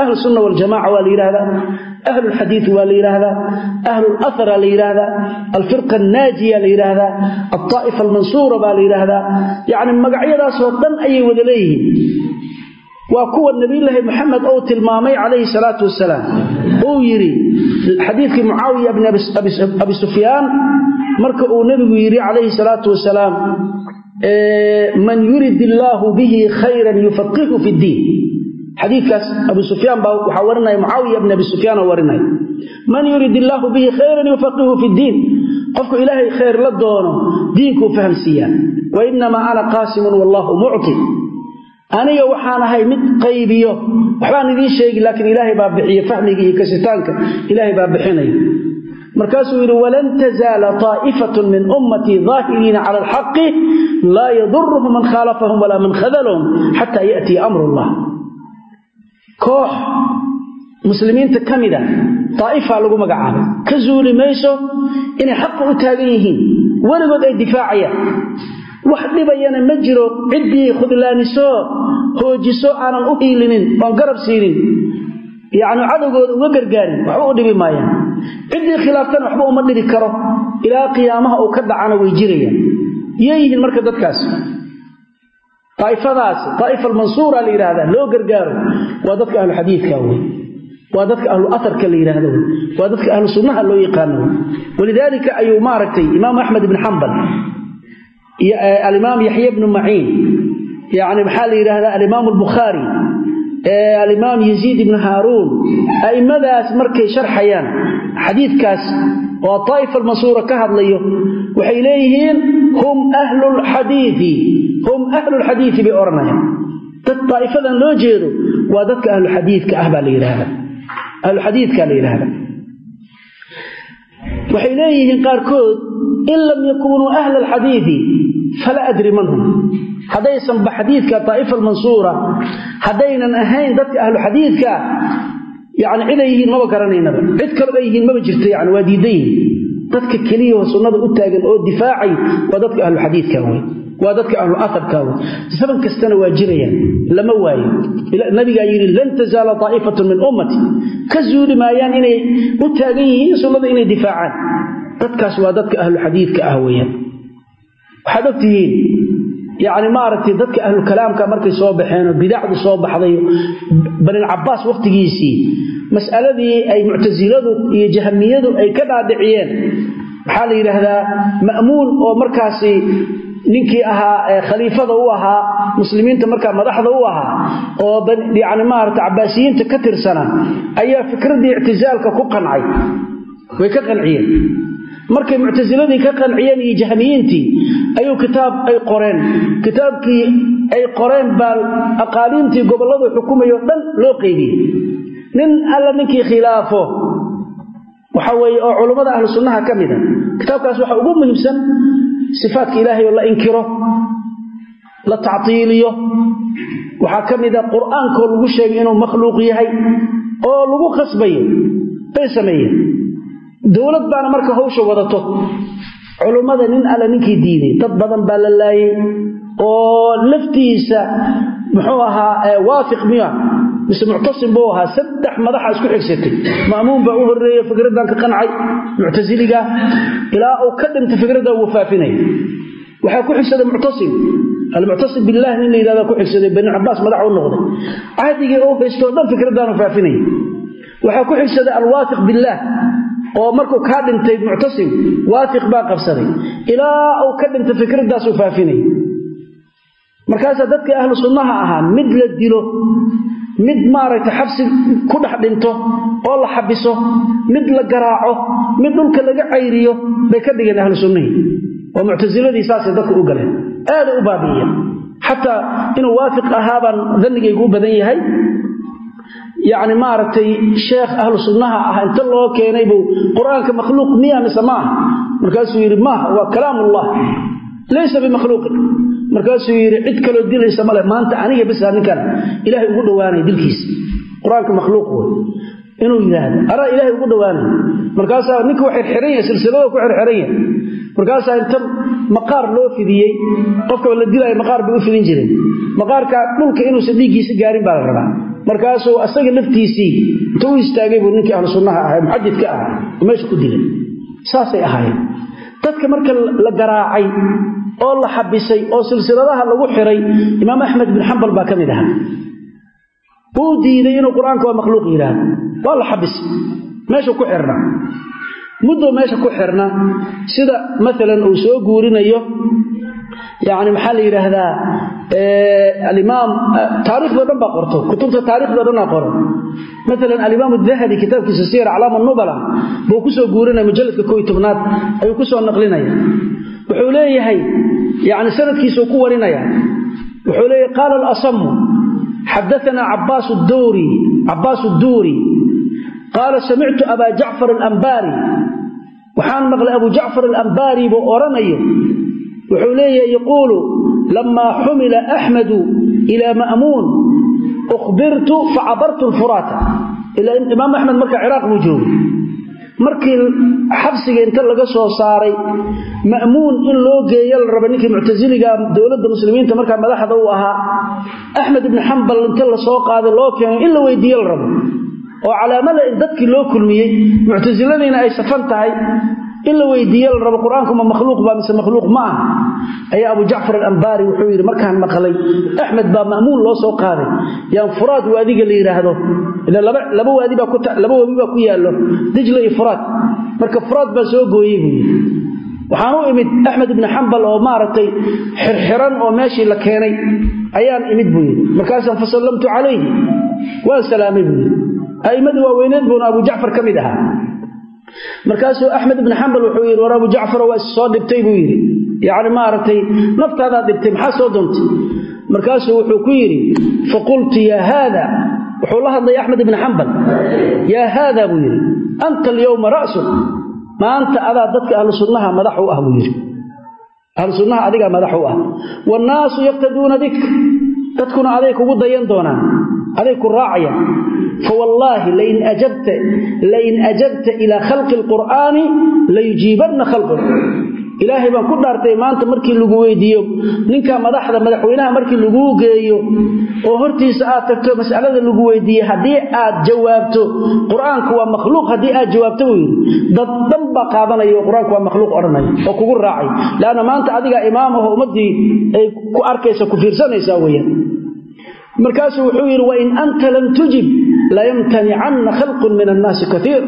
Ahlu sunna waljamaca waa la yidhahdaa ahlu lxadiid waa la yidhaahdaa ahlu lahara la yidhaahdaa alfirqa annaajiya la yidhaahdaa altaa'ifa almansuura baa la yidhaahdaa yacni magacyadaasoo dhan ayay wada leeyihiin. Waa kuwa nabiyulaahi moxamed ou tilmaamay calayhi salaatu wasalaam uu yidhi xadiidkii abi sufyaan marka uu nebigu yidhi calayhi salaatu wasalaam man yurid illaahu bihi khayran yufaqihu fi ddiin xadiikaas abu sufyaan baa waxaa warinaya mucaawiya bni abi sufyaan oo warinaya. Man yurid illaahu bihi khayran yufaqihu fi ddiin qofku ilaahay khayr la doono diinkuu fahamsiiyaa. Wa inamaa ana qaasimun wallahu mucti. Aniga waxaan ahay mid qaybiyo. Waxbaan idiin sheegi laakiin ilaahay baa bixiya fahmiga iyo kasitaanka. Ilaahay baa bixinaya markaasuu yidhi walan tazaala طaa'ifatun min ummatii daahiriina cala alxaqi laa yaduruhum man khaalafahum walaa man khadalahum xataa ya'tiya amru llah koox muslimiinta ka mida daa'ifaa lagu magacaabay. Ka zuuli mayso inay xaqa u taagan yihiin weligood ay difaacayaan. Wax dhibayana ma jiro ciddii khudlaaniso hoojiso aanan u hiilinin oon garab siinin yacni cadowgooda uga gargaarin waxba u dhibi maayaan. Ciddii khilaaftana waxba uma dhibi karo. Ilaa qiyaamaha uu ka dhacana way jirayaan. Yay yihiin marka dadkaas. Daa'ifadaas daa'ifa almansuura la yidhaahdaa loo gargaaro. Waa dadka ahlu xadiidka wey. Waa dadka ahlu aharka la yidhaahdo wey. Waa dadka ahlu sunnaha loo yaqaano wey. Walidaalika ayuu maaragtay imaam axmed ibn xambal iyo alimaam yaxya bnu maciin yani maxaa la yidhaahdaa alimaam albukhaari alimaam yaziid ibnu haaruun a'immadaas markay sharxayaan xadiidkaas oo daa'ifa almansuura ka hadlayo waxay leeyihiin hum ahlu lxadiidi hum ahlu lxadiidi bay odhanayaan dad daa'ifadan loo jeedo waa dadka ahlu xadiidka ah baa la yidhaahdaa. Ahlu xadiidkaa la waxay leeyihiin qaarkood in lam yakunuu ahla alxadiidi fala adri manhum haddaysanba xadiidka daa'ifa almansuura haddaynan ahayn dadka ahlu xadiidka yani ciday yihiin maba garanaynaba cid kaloo ay yihiin maba jirta yani waa diidan yihiin dadka keliyaho sunnada u taagan oo difaacay waa dadka ahlu xadiidka wey waa dadka ahlu aharka wey saban kastana waa jirayaan lama waayo nabigaa yidhi lan tazaala daa'ifatun min ummati ka zuuli maayaan inay u taagan yihiin sunnada inay waxaad ogtihiin yacni maaragtay dadka ahlu kalaamka markay soo baxeen oo bidacdu soo baxday banilcabaas wakhtigiisii mas'aladii ay muctasiladu iyo jahamiyadu ay ka dhaadhiciyeen. Waxaa la yidhaahdaa ma'muun oo markaasi ninkii ahaa khaliifada u ahaa muslimiinta markaa madaxda u ahaa oo yani maarata cabaasiyiinta ka tirsanaa ayaa fikraddii ictisaalka ku qancay. Way ka qanciyeen markay muctasiladii ka qanciyeen iyo jahmiyiintii ayuu kitaab ay qoreen. Kitaabkii ay qoreen baa aqaaliintii gobolladu xukumayo dhan loo qeybiyey nin alla ninkii khilaafo waxa weeye oo culummada ahlu sunnaha ka mida kitaabkaas waxaa ugu muhiimsan sifaatka ilaahay oo la inkiro la tactiiliyo. Waxaa ka mida qur'aankoo lagu sheegay inuu makhluuq yahay oo lagu khasbayo bay sameeyeen dowlad baana marka hawsha wadato. Culummada nin alla ninkii diiday dad badan baa la laayay oo laftiisa muxuu ahaa waafiq miya. Mise muctasim buu ahaa saddex madaxa isku xigsatay ma'muun baa u horreeye fikraddan ka qancay muctasiliga. Ilaa uu ka dhintay fikradda uu faafinaya waxaa ku xigsaday muctasim. Almuctasim billaah nin la yidhahda ku xigsaday bani cabaas madax u noqday. Cahdigii uu haystoo dhan fikraddaanu faafinaya waxaa ku xigsaday alwaasiq billaah oo markuu kaa dhintay muctasim waafiq baa qabsaday. Ilaa uu ka dhintay fikraddaasuu faafinaya markaasaa dadkii ahlu sunnaha ahaa mid la dilo mid maaragtay xabsi ku dhex dhinto oo la xabiso mid la garaaco mid dhulka laga cayriyo bay ka dhigeen ahlu sunnihii oo muctasiladii saasay dadka u galeen. Aaday u baabi'iyeen xataa inuu waafiq ahaabaan dannigaygu u badan yahay yacni maaragtay sheekh ahlu sunnaha ah inta loo keenay buu qur'aanka makhluuq miya mise ma aha? Markaasuu yidhi maaha waa kalaamullah. Laysa bimakhluuqin. Markaasuu yidhi cid kaloo dilaysa male maanta aniga bisa ninkan ilaahay ugu dhowaanay dilkiisa qur'aanka makhluuq wey inuu yidhaahdo anaa ilaahay ugu dhowaanay. Markaasaa ninka wa xirxiran yahay silsilado ku xirxiran yahay. Markaasaa inta maqaar loo fidiyey qofkaba la dilaayo maqaar bay u fidin jireen maqaarkaa dhulka inuusan dhiiggiisa gaarin baa la rabaa markaasuu asaga laftiisii inta u istaagay buu ninkii ahlu sunnaha ahaa muxadidka ah meesha ku dilay. Saasay ahaayeen. Dadka marka la garaacay oo la xabisay oo silsiladaha lagu xiray imaam axmed bin xambal baa ka mid ahaa. Wuu diiday inuu qur'aanka waa makhluuq yidhaahdo waa la xabisay. Meesha ku xirna. Muddoo meesha ku xirna sida maalan uu soo guurinayo yani maxaa la yidhaahdaa alimaam taarikhdo dhan baa qorto. Kutubta taarikhdo dhanaa qoran. Maalan alimaam dahabi kitaabkiisa siyar aclaam nubala buu ku soo guurinaya mujalladka ko tobnaad ayuu ku soo naqlinaya. Wuxuu leeyahay yani sanadkiisuu ku warinaya. Wuxuu leeyahay qaala alasamu xadaanaa cabaas duuri qaala samictu abaa jacfar alambaari waxaan maqlay abu jacfar alambaari buu odhanayo wuxuu leeyahay yaquulu lamaa xumila axmadu ilaa ma'muun ukhbirtu facabartu lfuraata ilaa imaam axmed marka ciraaq buu joogay. Markii xabsiga inta laga soo saaray ma'muun in loo geeyo la raba ninkii muctasiliga dowladda muslimiinta markaa madaxda u ahaa axmed ibni xambal inta la soo qaaday loo keenay in la weydiiyo la rabo. Oo calaamada dadkii loo kulmiyey muctasiladiina ay safan tahay in la weydiiye la rabo qur'aanku ma makhluuq baa mise makhluuq ma aha? Ayaa abu jacfar alambaari wuxuu yidhi markaan maqlay axmed baa ma'muun loo soo qaaday. Yaan furaad waadiga la yidhaahdo ila laba waadi laba webi baa ku yaallo. Dijla iyo furaad. Marka furaad baa soo gooyey buu waxaan u imid axmed ibni xambal oo maaragtay xirxiran oo meeshii la keenay. Ayaan imid buu yidhi. Markaasaan fasallamtu calayhi. Waan salaamay buu yidhi. A'immadii waaweyneed buuna abu jacfar ka mid ahaa markaasuu axmed ibni xambal wuxuu yidhi war abu jacfar waa is soo dhibtay buu yidhi. Yacni maaragtay naftaadaad dhibtay maxaa soo doontay? Markaasuu wuxuu ku yidhi faqultu yaa haada wuxuu la hadlay axmed ibni xambal yaa haada buu yidhi anta alyowma ra'sun maanta adaa dadka ahlu sunnaha madax u ah buu yidhi. Ahlu sunnaha adigaa madax u ah. Waannaasu yaqtaduuna bik dadkuna aday kugu dayan doonaan aday ku raacayaan fawallaahi lain ajabta ilaa khalqi alqur'aani layujiibanna khalquk ilaahay baan ku dhaartay maanta markii lagu weydiiyo ninka madaxda madaxweynaha markii laguu geeyo oo hortiisa aad tagto mas'alada lagu weydiiye haddii aad jawaabto qur'aanku waa makhluuq haddii aad jawaabto buu yidhi dad dhan baa qaadanaya oo qur'aanku waa makhluuq odhanaya oo kugu raacay. Leanna maanta adigaa imaamaho ummaddii ay markaasuu wuxuu yidhi wain anta lam tujib layamtanicanna khalqun min annaasi kaiir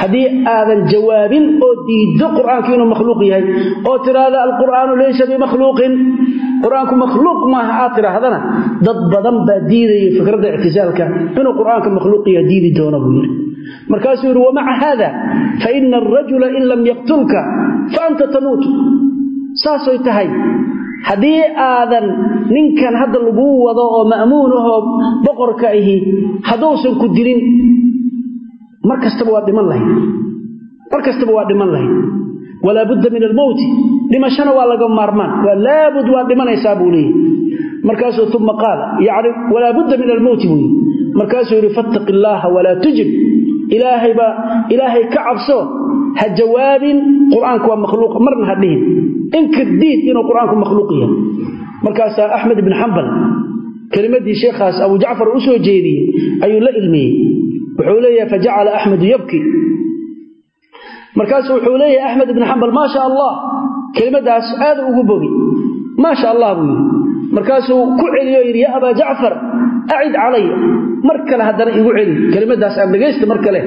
haddii aadan jawaabin oo diiddo qur'aanku inuu makhluuq yahay oo tidhaahda alqur'aanu laysa bimakhluuqin qur'aanku makhluuq maaha aad tidhaahdana dad badan baa diidaya fikradda ictisaalka inuu qur'aanka makhluuq yaha diidi doono buu yidhi. Markaasuu yidhi wamaca haada faina alrajula in lam yaqtulka fa anta tamuutu saasay tahay haddii aadan ninkan hadda laguu wado oo ma'muun ahoo boqorka ahi hadduusan ku dilin mar kastaba waa dhiman lahayd. Mar kastaba waa dhiman lahayd. Walaa budda min almowti dhimashana waa laga maarmaan. Waa laabud waa dhimanaysaa buu leeyahy markaasuu uma qaala yani walaa budda min almowti buu yii markaasuu yidhi fattaqi illaaha walaa tujib. Ilaahaybaa ilaahay ka cabso ha jawaabin. Qur'aanku waa makhluuq marna ha dhihin inkir diid inuu qur'aanku makhluuq yahay. Markaasaa axmed ibn xambal kelimadii sheekhaas abu jacfar u soo jeediyey ayuu la ilmiyey. Wuxuu leeyahay fajacala axmedu yabki. Markaasu wuxuu leeyahay axmed ibn xambal maa sha allah kelimadaas aad ugu bogi. Maa sha allah buu yidhi. Markaasuu ku celiyo yidhi yaa abaa jacfar acid calaya. Mar kale haddana igu celi kelimadaas aan dhegaysta mar kale.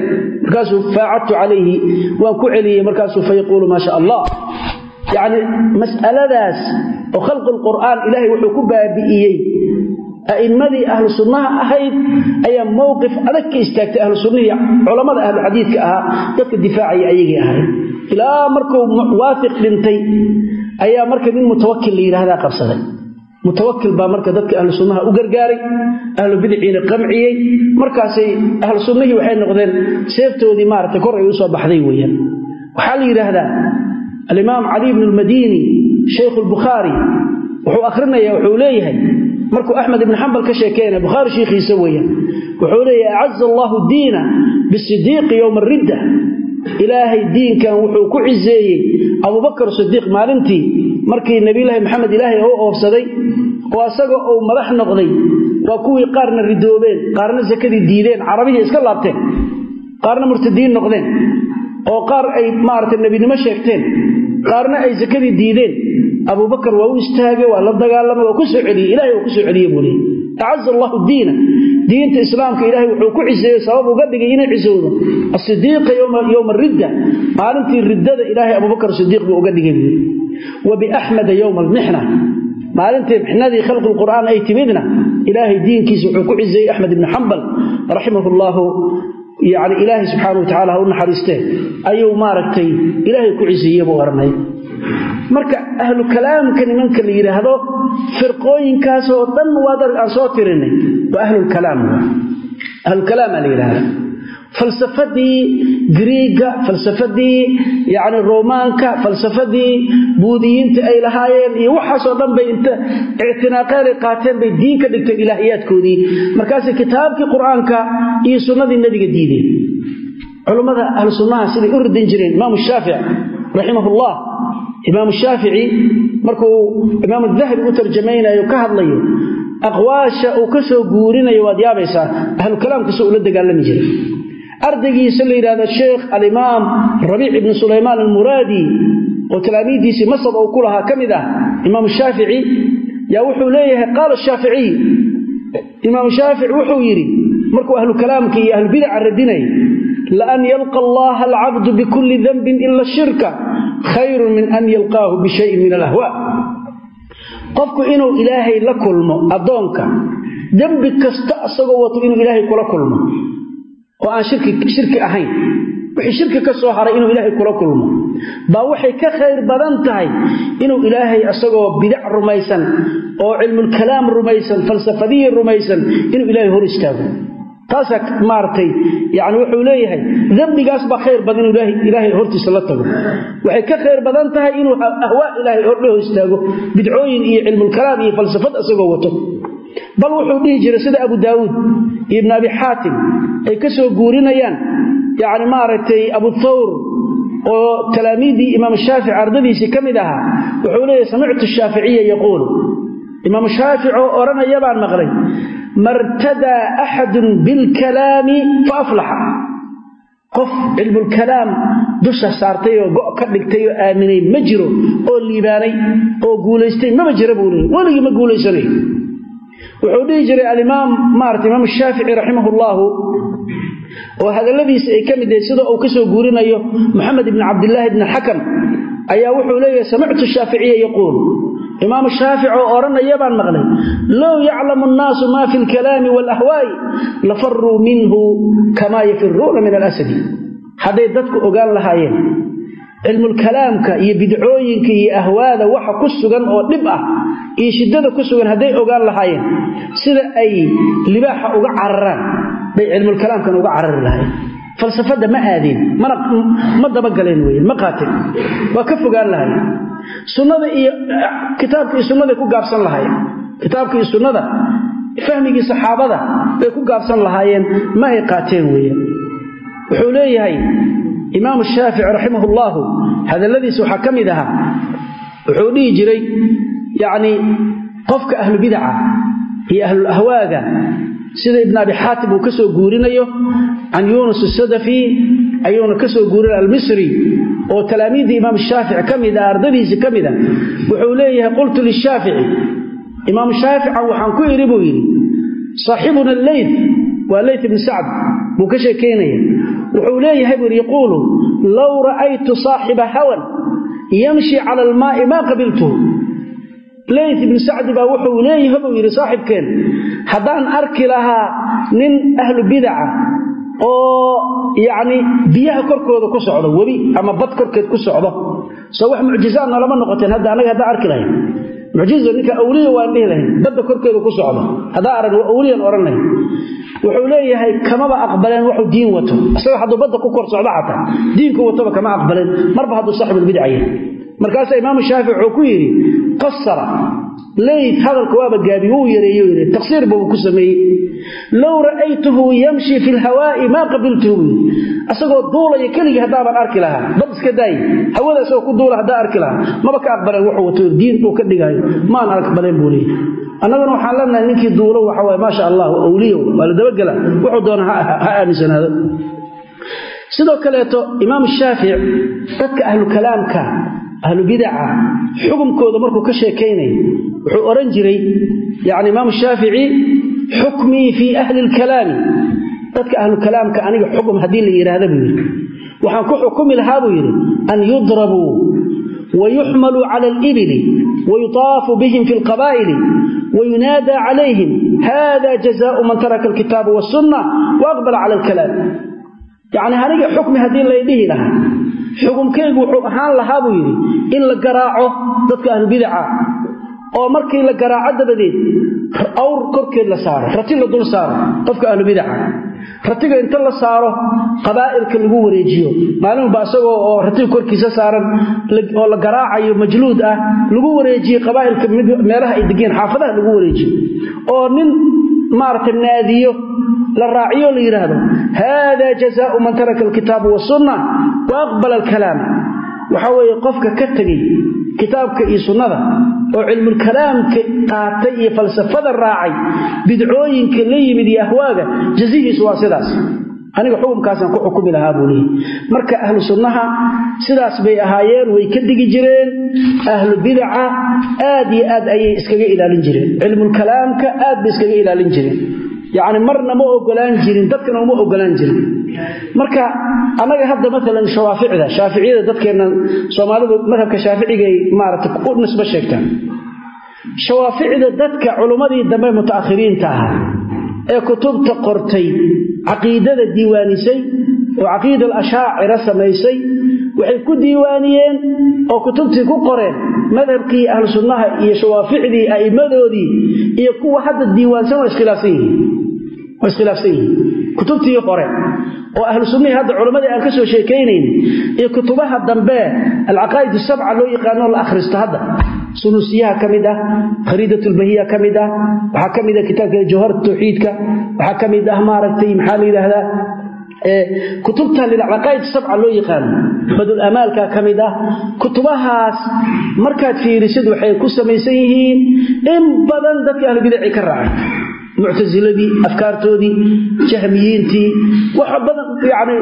Markaasuu faacadtu calayhi waan ku celiyey. Markaasuu fayaquulu maa sha allah yacni mas'aladaas oo khalqi lqur'aan ilaahay wuxuu ku baabi'iyey a'immadii ahlu sunnaha ahayd ayaa mowqif adag ka istaagtay ahlu sunnihii culammada ahlu xadiidka ahaa dadka difaacaya ayagii ahayd ilaa markuu waafiq dhintay ayaa marka nin mutawakil la yidhaahdaa qabsaday. Mutawakil baa marka dadka ahlu sunnaha u gargaaray ahlu bidiciina qamciyey. Markaasay ahlu sunnihii waxay noqdeen seeftoodii maaragtay kor ay u soo baxday yidhaahdaa alimaam cali bnu lmadiini shaykhu lbukhaari wuxuu akhrinaya wuxuu leeyahay markuu axmed ibn xambal ka sheekeynaya bukhaari shiikhiisa weeyaan wuxuu leeyahay acaza allahu diina bisidiiqi yowma aridda ilaahay diinkan wuxuu ku ciseeyey abubakar sidiiq maalintii markii nebiyulaahi maxamed ilaahay u oobsaday oo asaga uu madax noqday waa kuwii qaarna ridoobeen qaarna sakadii diideen carabihii iska laabteen qaarna murtadiin noqdeen oo qaar ay maaragtay nebinimo sheegteen qaarna ay sakadii diideen. Abubakar waa u istaagay waa la dagaalamay waa ku soo celiyey ilahay waa ku soo celiye buu leeyay acaza allahu diina. Diinta islaamka ilaahay wuxuu ku ciseeyey sabab uga dhigay inay cisowdo. Asidiiqa yowma ridda. Maalintii riddada ilaahay abubakar sidiiq buu uga dhigay buui wa biaxmeda yowma almixna maalintii mixnadii khalqi lqur'aan ay timidna ilaahay diinkiisa wuxuu ku ciseeyey axmed ibni xambal raximah llaahu yani ilaahay subxaana wa tacala ha u naxariistee ayuu maaragtay ilaahay ku ciseeye buu oranay marka ahlu kalaamka nimanka la yidhaahdo firqooyinkaasoo dhan waad aan soo tirinay waa ahlulkalaam ahlulkalaamaa la yidhahda falsafadii griiga falsafadii yani romaanka falsafadii buudiyiinta ay lahaayeen iyo waxaasoo dhan bay inta ictinaaqeeday qaateen bay diin ka dhigteen ilaahiyaadkoodii. Markaasay kitaabkii qur'aanka iyo sunnadii nebiga diideen. Culummada ahlu sunnaha siday u ridin jireen. Imaamu shaafic raximahullah imaamu shaafici markuu imaamu dahabi u tarjamaynayo ka hadlayo aqwaasha uu ka soo guurinayo waad yaabaysaa ahlu kalaamkasa ula dagaalami jiray ardaygiisa la yidhahdo sheekh alimaam rabiic ibnu sulaymaan almuraadi oo talaamiiddiisii masad uu ku lahaa ka mid ah imaamu shaafici yaa wuxuu leeyahay qaala shaaficiy imaamu shaafici wuxuu yidhi markuu ahlu kalaamka iyo ahlubidaca radinay laan yalqa allaha alcabdu bikulli danbin ila shirka khayrun min an yalqaahu bishayin min alahwa. Qofku inuu ilaahay la kulmo addoonka dembi kasta isagoo wato inuu ilaahay kula kulmo oo aan shirki ahayn. Wixii shirki ka soo haray inuu ilaahay kula kulmo. Baa waxay ka khayr badan tahay inuu ilaahay isagoo bidac rumaysan oo cilmulkalaam rumaysan falsafadihii rumaysan inuu ilaahay hor istaago. Taasaa maaragtay yani wuxuu leeyahay dembigaas baa khayr badan inuu ilaahay hortiisa la tago. Waxay ka khayr badan tahay inuu ahwaa ilaahay hordheho istaago bidcooyin iyo cilmulkalaam iyo falsafad isagoo wato bal wuxuu dhihi jiray sida abu daawuud iyo ibn abi xaatim ay ka soo guurinayaan yani maaragtay abu thawr oo talaamiiddii imaam shaafici ardadiisii ka mid ahaa wuxuu leeyahy samictu shaaficiya yaquulu. Imaam shaafici oo odhanaya baan maqlay martadaa axadun bilkalaami fa aflaxa. Qof cilmulkalaam dusha saartay oo go' ka dhigtay oo aaminay ma jiro oo liibaanay oo guulaystay maba jira buu leeyay weligii ma guulaysanayo wuxuu dhihi jiray alimaam maarata imaam shaafici raximah llaahu oo hadalladiisa ay ka mid yahay sida uu ka soo guurinayo moxamed ibni cabdilaahi ibni xakam ayaa wuxuu leeyahay samictu shaaficiya yaquul. Imaamu shaafic oo odhanaya baan maqlay low yaclamu annaasu maa fi lkalaami waalahwaa'i lafaruu minhu kamaa yafiruuna min alasadi. Hadday dadku ogaan lahaayeen cilmulkalaamka iyo bidcooyinka iyo ahwaada waxa ku sugan oo dhib ah iyo shiddada ku sugan hadday ogaan lahaayeen sida ay libaaxa uga cararaan bay cilmulkalaamkan uga carari lahayen falsafadda ma aadeen ma dabagaleen weyan ma qaateen. Waa ka fogaan lahayen sunnada iyo kitaabka iyo sunnaday ku gaabsan lahaayeen. Kitaabka iyo sunnada fahmigii saxaabada bay ku gaabsan lahaayeen ma ay qaateen weeyaan wuxuu leeyahay imaamu shaafici raximah llaahu hadalladiisa waxaa ka mid ahaa wuxuu dhihi jiray yacnii qofka ahlu bidaca iyo ahlul ahwaaga sida ibn abi xaatim uu ka soo guurinayo can yuunus asadafi ayuuna ka soo guurinay almisri oo talaamiiddii imaam shaafici ka mid ah ardadiisii ka mid a wuxuu leeyahay qultu lishaafici imaam shaafican waxaan ku idhi wuxuu leeyahay buu yidhi yaquulu low ra'aytu saaxiba hawan yamshi cala almaa'i maa qabiltuhu leyt ibnu sacdi baa wuxuu leeyahay buu yidhi saaxibkeen haddaan arki lahaa nin ahlu bidaca oo yacni biyaha korkooda ku socdo webi ama bad korkeed ku socdo soo wax mucjizaad noolama noqoteen hadda annaga haddaan arki lahayn mucjiza ninka awliya waan dhihi lahayn. Badda korkeeda ku socdo. Haddaa arag waa awliyan odhan lahayn. Wuxuu leeyahay kamaba aqbaleen waxuu diin wato. Isaga hadduu badda ku kor socdo xataa diinku wataba kama aqbaleen. Marba hadduu saaxibulbidca yahay. Markaasaa imaamu shaafici wuxuu ku yidhi qasara leyd hadalka waaba gaabi wuu yareeye yidhi taqsiir buu ku sameeyey. Low ra'aytuhu yamshi fi lhawaa'i maa qabiltuhu asagoo duulaya keligii haddaaban arki lahaa. Bad iska daayi hawada isagoo ku duula haddaan arki lahaa. Maba ka aqbaleen wuxuu wato diin uu ka dhigaayo. Maan aqbaleen buu leeyahy annaguna waxaan leenahay ninkii duulo waxa waye maasha allah awliya waa la dabagela wuxuu doona ha aaminsanaado. Sidoo kaleeto imaam kalaamka ahlu bidaca xukumkooda markuu ka sheekaynayo wuxuu odhan jiray yani imaam shaafici xukmii fii ahli lkalaami dadka ahlu kalaamka aniga xukum haddii la yidhaahda buu yidhi. Waxaan ku xukumi lahaa buu yidhi an yudrabuu wayuxmaluu cala alibili wayutaafu bihim fi lqabaa'ili wayunaadaa calayhim hada jazaau man taraka alkitaaba wasunna waaqbala cala alkalaam. Yacni aniga xukmi haddii lay dhihi lahaa xukumkaygu wuxuu ahaan lahaa buu yidhi in la garaaco dadka ahlubidaca oo markii la garaaco dabadeed awr korkeed la saaro rati la dul saaro qofka ahlubidaca ratiga inta la saaro qabaa'ilka lagu wareejiyo. Maalinba isagoo oo ratiga korkiisa saaran oo la garaacayo majluud ah lagu wareejiyo qabaa'ilka meelaha ay degeen xaafadaha lagu wareejiyo. Oo nin maaragtay naadiyo la raaciyo la yidhaahdo hada jazaau man taraka alkitaaba wasunna wa aqbala alkalaam. Waxa weeye qofka ka tegey kitaabka iyo sunnada oo cilmulkalaamka qaatay iyo falsafada raacay bidcooyinka la yimid iyo ahwaaga jazihiisu waa sidaas aniga xukumkaasaan ku xukumi lahaa buu leeyay marka ahlu sunnaha sidaas bay ahaayeen way ka digi jireen. Ahlu bidaca aad iyo aad ayay iskaga ilaalin jireen. Cilmulkalaamka aad bay iskaga ilaalin jireen. Yacni marna ma ogolaan jirin dadkana uma ogolaan jirin. Marka annaga hadda maalan shawaaficda shaaficiyada dadkeenna soomaalidu madhabka shaaficigay maarata u nisbo sheegtaan. Shawaaficda dadka culummadii dambe mutaakhiriinta ahaa ee kutubta qortay caqiidada diiwaanisay oo caqiida alashaacira samaysay waxay ku diiwaaniyeen oo kutubtii ku qoreen madhabkii ahlu sunnaha iyo shawaaficdii a'immadoodii iyo kuwa hadda diiwaansan waa iskhilaafsan yihiin kutubtii hore oo ahlu sunnihii hadda culammadii aan ka soo sheekaynayn iyo kutubaha dambe alcaqaa'id sabca loo yaqaano la akhristo hadda. Sunuusiyaha ka mid ah khariidatulbahiya ka mid ah waxaa ka mid ah kitaabka jawhara tawxiidka waxaa ka mid ah maaragtay maxaa la yidhaahdaa kutubta lilcaqaa'id sabca loo yaqaano badul amaalka ka mid ah kutubahaas markaad fiirisid waxay ku samaysan yihiin in badan dadka ahlubidacii ka raacay muctasiladii afkaartoodii jahmiyiintii waxa badan yani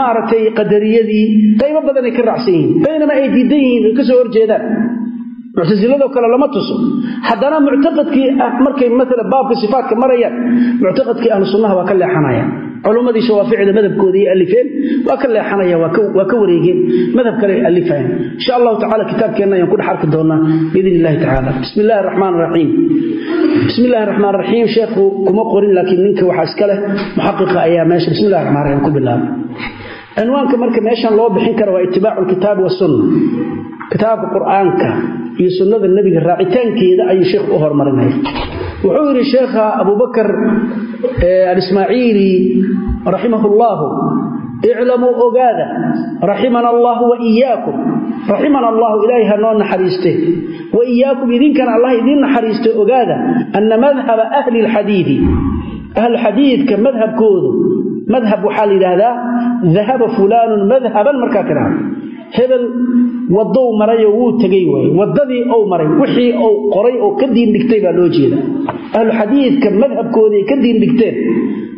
maaragtay qadariyadii qaybo badanay ka raacsan yihiin baynama ay diidan yihiin ay ka soo horjeedaan muctasiladoo kale lama tuso. Haddana muctaqadkii markay maala baabka sifaatka marayaan muctaqadkii ahlu sunnaha waa ka leexanaya culummadii shawaaficda madhabkoodii alifeen waa ka leexanaya waa ka wareegeen. Madhab kale alifayan insha allahu tacala kitaabkeenna ayaan ku dhex arki doonaa biidn illahi tacala bismi illahi araxmaan raxiim bismi illahi raxmaan raxiim sheekhu kuma qorin laakiin ninka waxaa iska leh muxaqiqa ayaa meesha bismi illahi raxmaan raxiim ku bilaabay cinwaanka marka meeshan loo bixin kara waa itibaacu lkitaabi wasunna kitaabka qur'aanka iyo sunnada nebiga raacitaankeeda ayuu sheekhu u hormarinaya wuxuu yidhi sheekha abubakar alismaaciili raximahu llaahu iclamuu ogaada raximana allahu waiyaakum raximana allahu ilaahay ha noo naxariiste. Waiyaakum idinkana allah idiin naxariiste ogaada ana madhaba ahli lxadiidi ahluxadiidka madhabkoodu madhab waxaa la yidhaahdaa dahaba fulaanun madhaban markaa tidhahdo hebel wadow marayoo wuu tegey waay. Wadadii ou maray wixii ou qoray oo ka diindhigtay baa loo jeeda ahluxadiidka madhabkoodii ay ka diindhigteen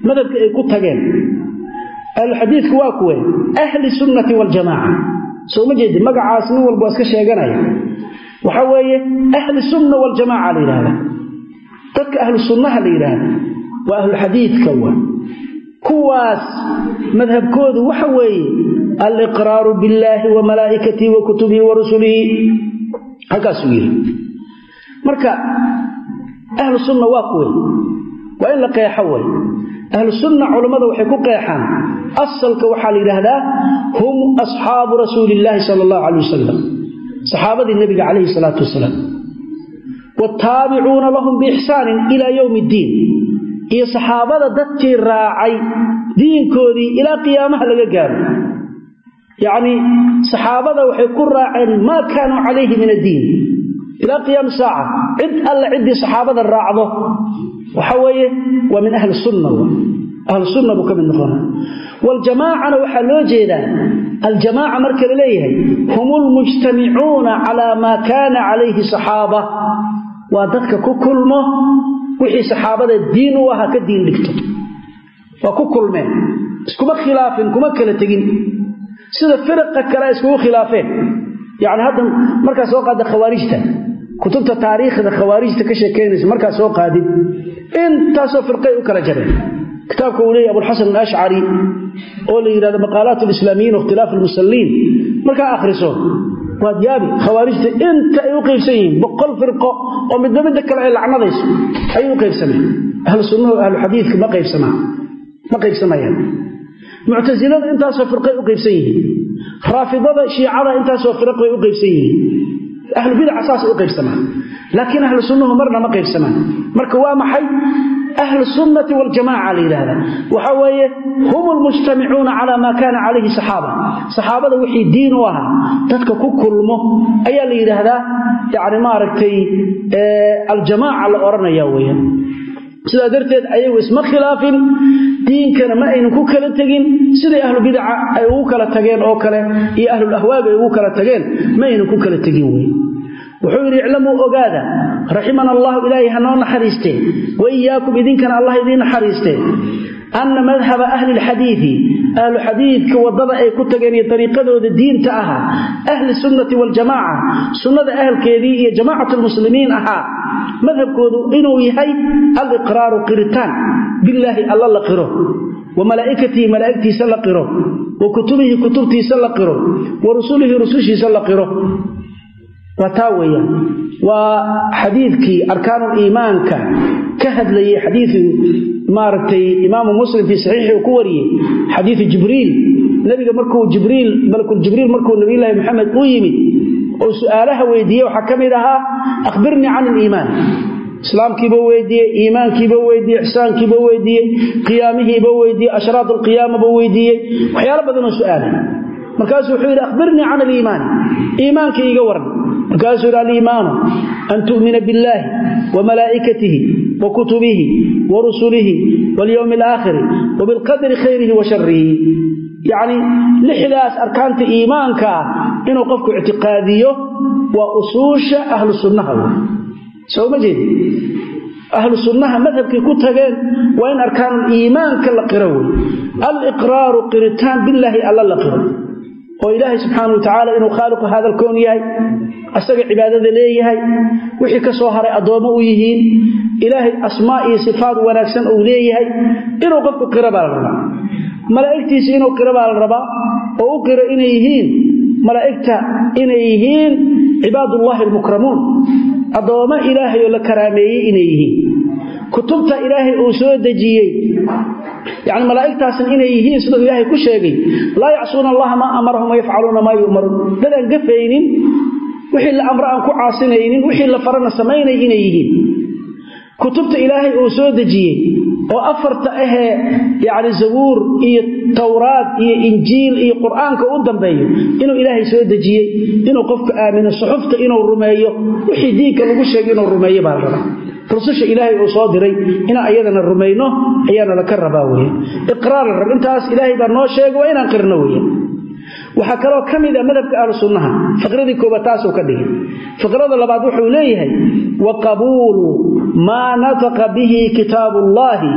madhabka ay ku tageen. Ahluxadiidku waa kuwe ahli sunnati waljamaaca soo ma jeedi magacaas nin walba iska sheeganaya. Waxa weeye ahli sunna waljamaaca la yidhahda dadka ahlu sunnaha la yidhaahda waa ahluxadiidka wa kuwaas madhabkoodu waxa weeye aliqraaru billaahi wa malaa'ikatihi wa kutubihi wa rusulihi. Halkaasuu yidhi marka ahlu sunna waa kuwey waa in la qeexo wey ahlu sunna culammada waxay ku qeexaan. Asalka waxaa la yidhaahdaa hum asxaabu rasuuli illaahi sala allahu calay wasalam saxaabadii nebiga calayhi salaatu iyo saxaabada dadkii raacay diinkoodii ilaa qiyaamaha laga gaaro. Yacnii saxaabada waxay ku raaceen maa kaanuu calayhi min addiin ilaa qiyaami saaca. Cid alle ciddii saxaabada raacdo waxa weeye waa min ahli sunna ahlu sunna buu ka mid noqona waljamaacana waxaa loo jeedaa aljamaaca marka la leeyahay hum lmujtamicuuna calaa maa kaana calayhi saxaaba. Waa dadka ku kulmo wixii saxaabada diin u ahaa ka diin dhigto. Waa ku kulmeen iskuma khilaafin kuma kala tegin. Sida firaqa kale iskugu khilaafeen. Yacni hadda markaa soo qaada khawaarijta kutubta taariikhda khawaarijta ka sheekaynaysa markaa soo qaadid intaasoo firqay u kala jareen. Kitaabka uu leeyahy abulxasan alashcari oo la yidhahdo maqaalaat alislaamiyiin wakhtilaaf almusalliin. Markaa akhriso waad yaabi khawaarijta inta ay u qaybsan yihiin boqol firqo oo midba midda kale ay lacnadayso ayay u qaybsameen ahlu sunnahu ahlu xadiidka ma qaybsamaa ma qaybsamayaan. Muctasilada intaasoo firqay u qaybsan yihiin. Raafidada shiicada intaasoo firqay u qaybsan yihiin ahlu bidaca saasay u qaybsamaan laakiin ahlu sunnuhu marna ma qaybsamaan marka waa maxay ahlu sunnati waljamaca la yidhaahdaa waxa weeye hum lmujtamicuuna calaa maa kaana calayhi saxaaba saxaabada wixii diin u ahaa dadka ku kulmo ayaa la yidhaahdaa yani maaragtay aljamaaca la odhanaya weeyaan sidaa darteed ayagu isma khilaafin diinkana ma aynan ku kala tegin. Siday ahlu bidaca ay ugu kala tageen oo kale iyo ahlulahwaaga ay ugu kala tageen ma aynan ku kala tegin wey wuxuu yidhi iclamuu ogaada raximana allahu ilaahay hanoo naxariistee wa iyaakum idinkana allah idiin naxariistee anna madhaba ahli lxadiidi ahlu xadiidka waddada ay ku tageen iyo dariiqadooda diinta ahaa ahli sunnati waljamaaca sunnada ahalkeedii iyo jamaacatu lmuslimiin ahaa madhabkoodu inuu yahay aliqraaru qiritaan. Billaahi alla la qiro. Wa malaa'ikatihi malaa'igtiisa la qiro. Wa kutubihi kutubtiisa la qiro. Wa rusulihi rusushiisa la qiro. Waa taa weeyaan waa xadiidkii arkaanuliimaanka ka hadlayay xadiidu maaragtay imaamu muslim fii saxiixi uu ku wariyey xadiidu jibriil. Nebiga markuu jibriil malkuljibriil markuu nabiyulaahi maxamed u yimid oo su'aalaha weydiiyey waxaa ka mid ahaa akhbirnii can iliimaan islaamkiiba weydiiyey iimaankiiba weydiiyey ixsaankiiba weydiiyey qiyaamihiiba weydiiyey ashraat alqiyaamaba weydiiyey. Waxyaalo badanoo su'aalay markaasuu wuxuu yidhi akhbirnii can aliimaani iimaanka iiga waran markaasuu yidhi aliimaanu an tu'mina billaahi wa malaa'ikatihi wa kutubihi wa rusulihi walyowmi alaakhiri wa bilqadri khayrihi wa sharihi yacni lixdaas arkaanta iimaanka ah inuu qofku ictiqaadiyo waa usuusha ahlu sunnaha wey soo ahlu sunnaha madhabkay ku tageen waa in arkaanuliimaanka la qiro wey aliqraaru qiritaan billaahi alla la qiro. Oo ilaahay subxaana wa tacaala inuu khaaliqu hadalkoon yahay asaga cibaadada leeyahay wixii ka soo haray addoommo u yihiin ilaahay asmaa iyo sifaad wanaagsan uu leeyahay inuu qofku qiro baa la rabaa. Malaa'igtiisa inuu qiro baa la rabaa oo u qiro inay yihiin malaa'igta inay yihiin cibaadullaahi almukramuun. Addoommo ilaahay oo la karaameeyey inay yihiin. Kutubta ilaahay uu soo dejiyey. Yani malaa'igtaasna inay yihiin siduu ilaahay ku sheegay laa yacsuuna allaha maa amarahum wayafcaluuna maa yu'maruun. Dad aan gafaynin wixii la amro aan ku caasinaynin wixii la farana samaynay inay yihiin. Kutubta ilaahay uu soo dejiyey oo afarta ahee yacni zabuur iyo towraad iyo injiil iyo qur'aanka u dambeeyo inuu ilaahay soo dejiyey inuu qofku aamino suxufta inuu rumeeyo wixii diinka lagu sheegay inuu rumeeyo baa la rabaa. Rususha ilaahay uu soo diray inaan ayadana rumayno ayaana laka rabaa weya iqraar la rab intaas ilaahay baa noo sheegay waa inaan qirno weya waxaa kaloo ka mid a madhabka ahlu sunnaha faqradii koobaad taasuu ka dhigay faqrada labaad wuxuu leeyahay wa qabuulu maa nataqa bihi kitaabu ullahi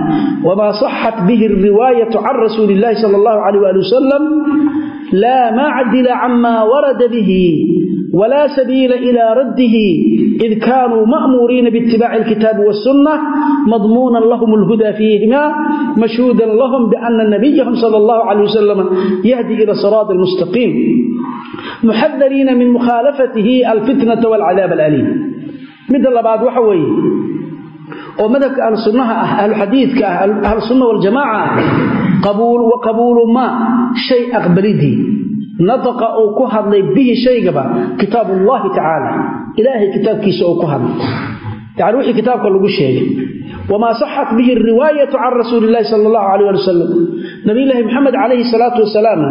wamaa saxat bihi alriwaayatu can rasuuli illahi sala allahu calayh waali wasalam laa macdila cama warada bihi ولا سبيل إلى رده id kaanuu ma'muuriina biitibaaci alkitaabi wاsunna madmuunan lahum اlhuda fiihima mashhuudan lahum biana nabiyahum sal اllah alayh wasalam yahdi ila siraadi اlmustaqiim muxadariina min mukhaalafatihi alfitnata wاlcadaab alaliim midda labaad waxa weeye oo madhabka ahlu sunnaha ah ahluxadiidka ah ahlusunna waljamaaca ah qabuulu maa shay aqbalidii nataqa uu ku hadlay bihi shaygaba kitaab ullahi tacaala ilaahay kitaabkiisa uu ku hadlay. Yani wixii kitaabka lagu sheegay. Wamaa saxat bihi riwaayatu can rasuuli illahi sala allahu alayh ali wasalam nabiyulaahi maxamed calayhi salaatu wasalaam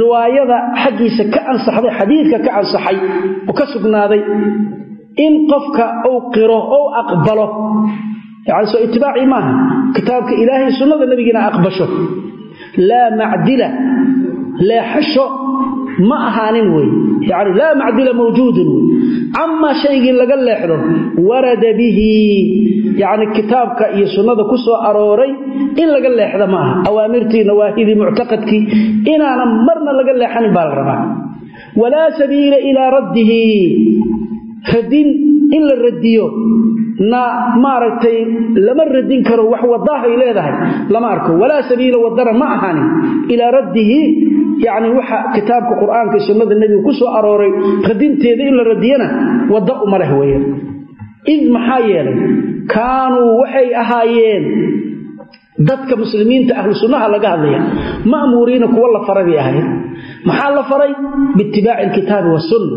riwaayada xaggiisa ka ansaxday xadiidka ka ansaxay oo ka sugnaaday in qofka uu qiro ou aqbalo. Yani soo itibaacii maaha kitaabka ilaahay sunnada nebigiina aqbasho ma ahaanin wey. Yani laa macdila mawjuudun wey. Camaa shaygii laga leexdo warada bihi yani kitaabka iyo sunnada ku soo arooray in laga leexda ma aha. Awaamirtii nawaahidii muctaqadkii inaanan marna laga leexanin baa la rabaa. Walaa sabiila ilaa raddihi radin in la radiyo na maaragtay lama radin karo wax wadaahay leedahay. Lama arko. Walaa sabiila wadana ma ahaanin ilaa raddihi yani waxa kitaabka qur'aanka sunnada nebiga ku soo arooray radinteeda in la radiyana wadda uma leh weya id maxaa yeelay? Kaanuu waxay ahaayeen dadka muslimiinta ahlu sunnaha laga hadlaya. Ma'muuriina kuwa la faray bay ahayd maxaa la faray? Biitibaaci alkitaabi wasunna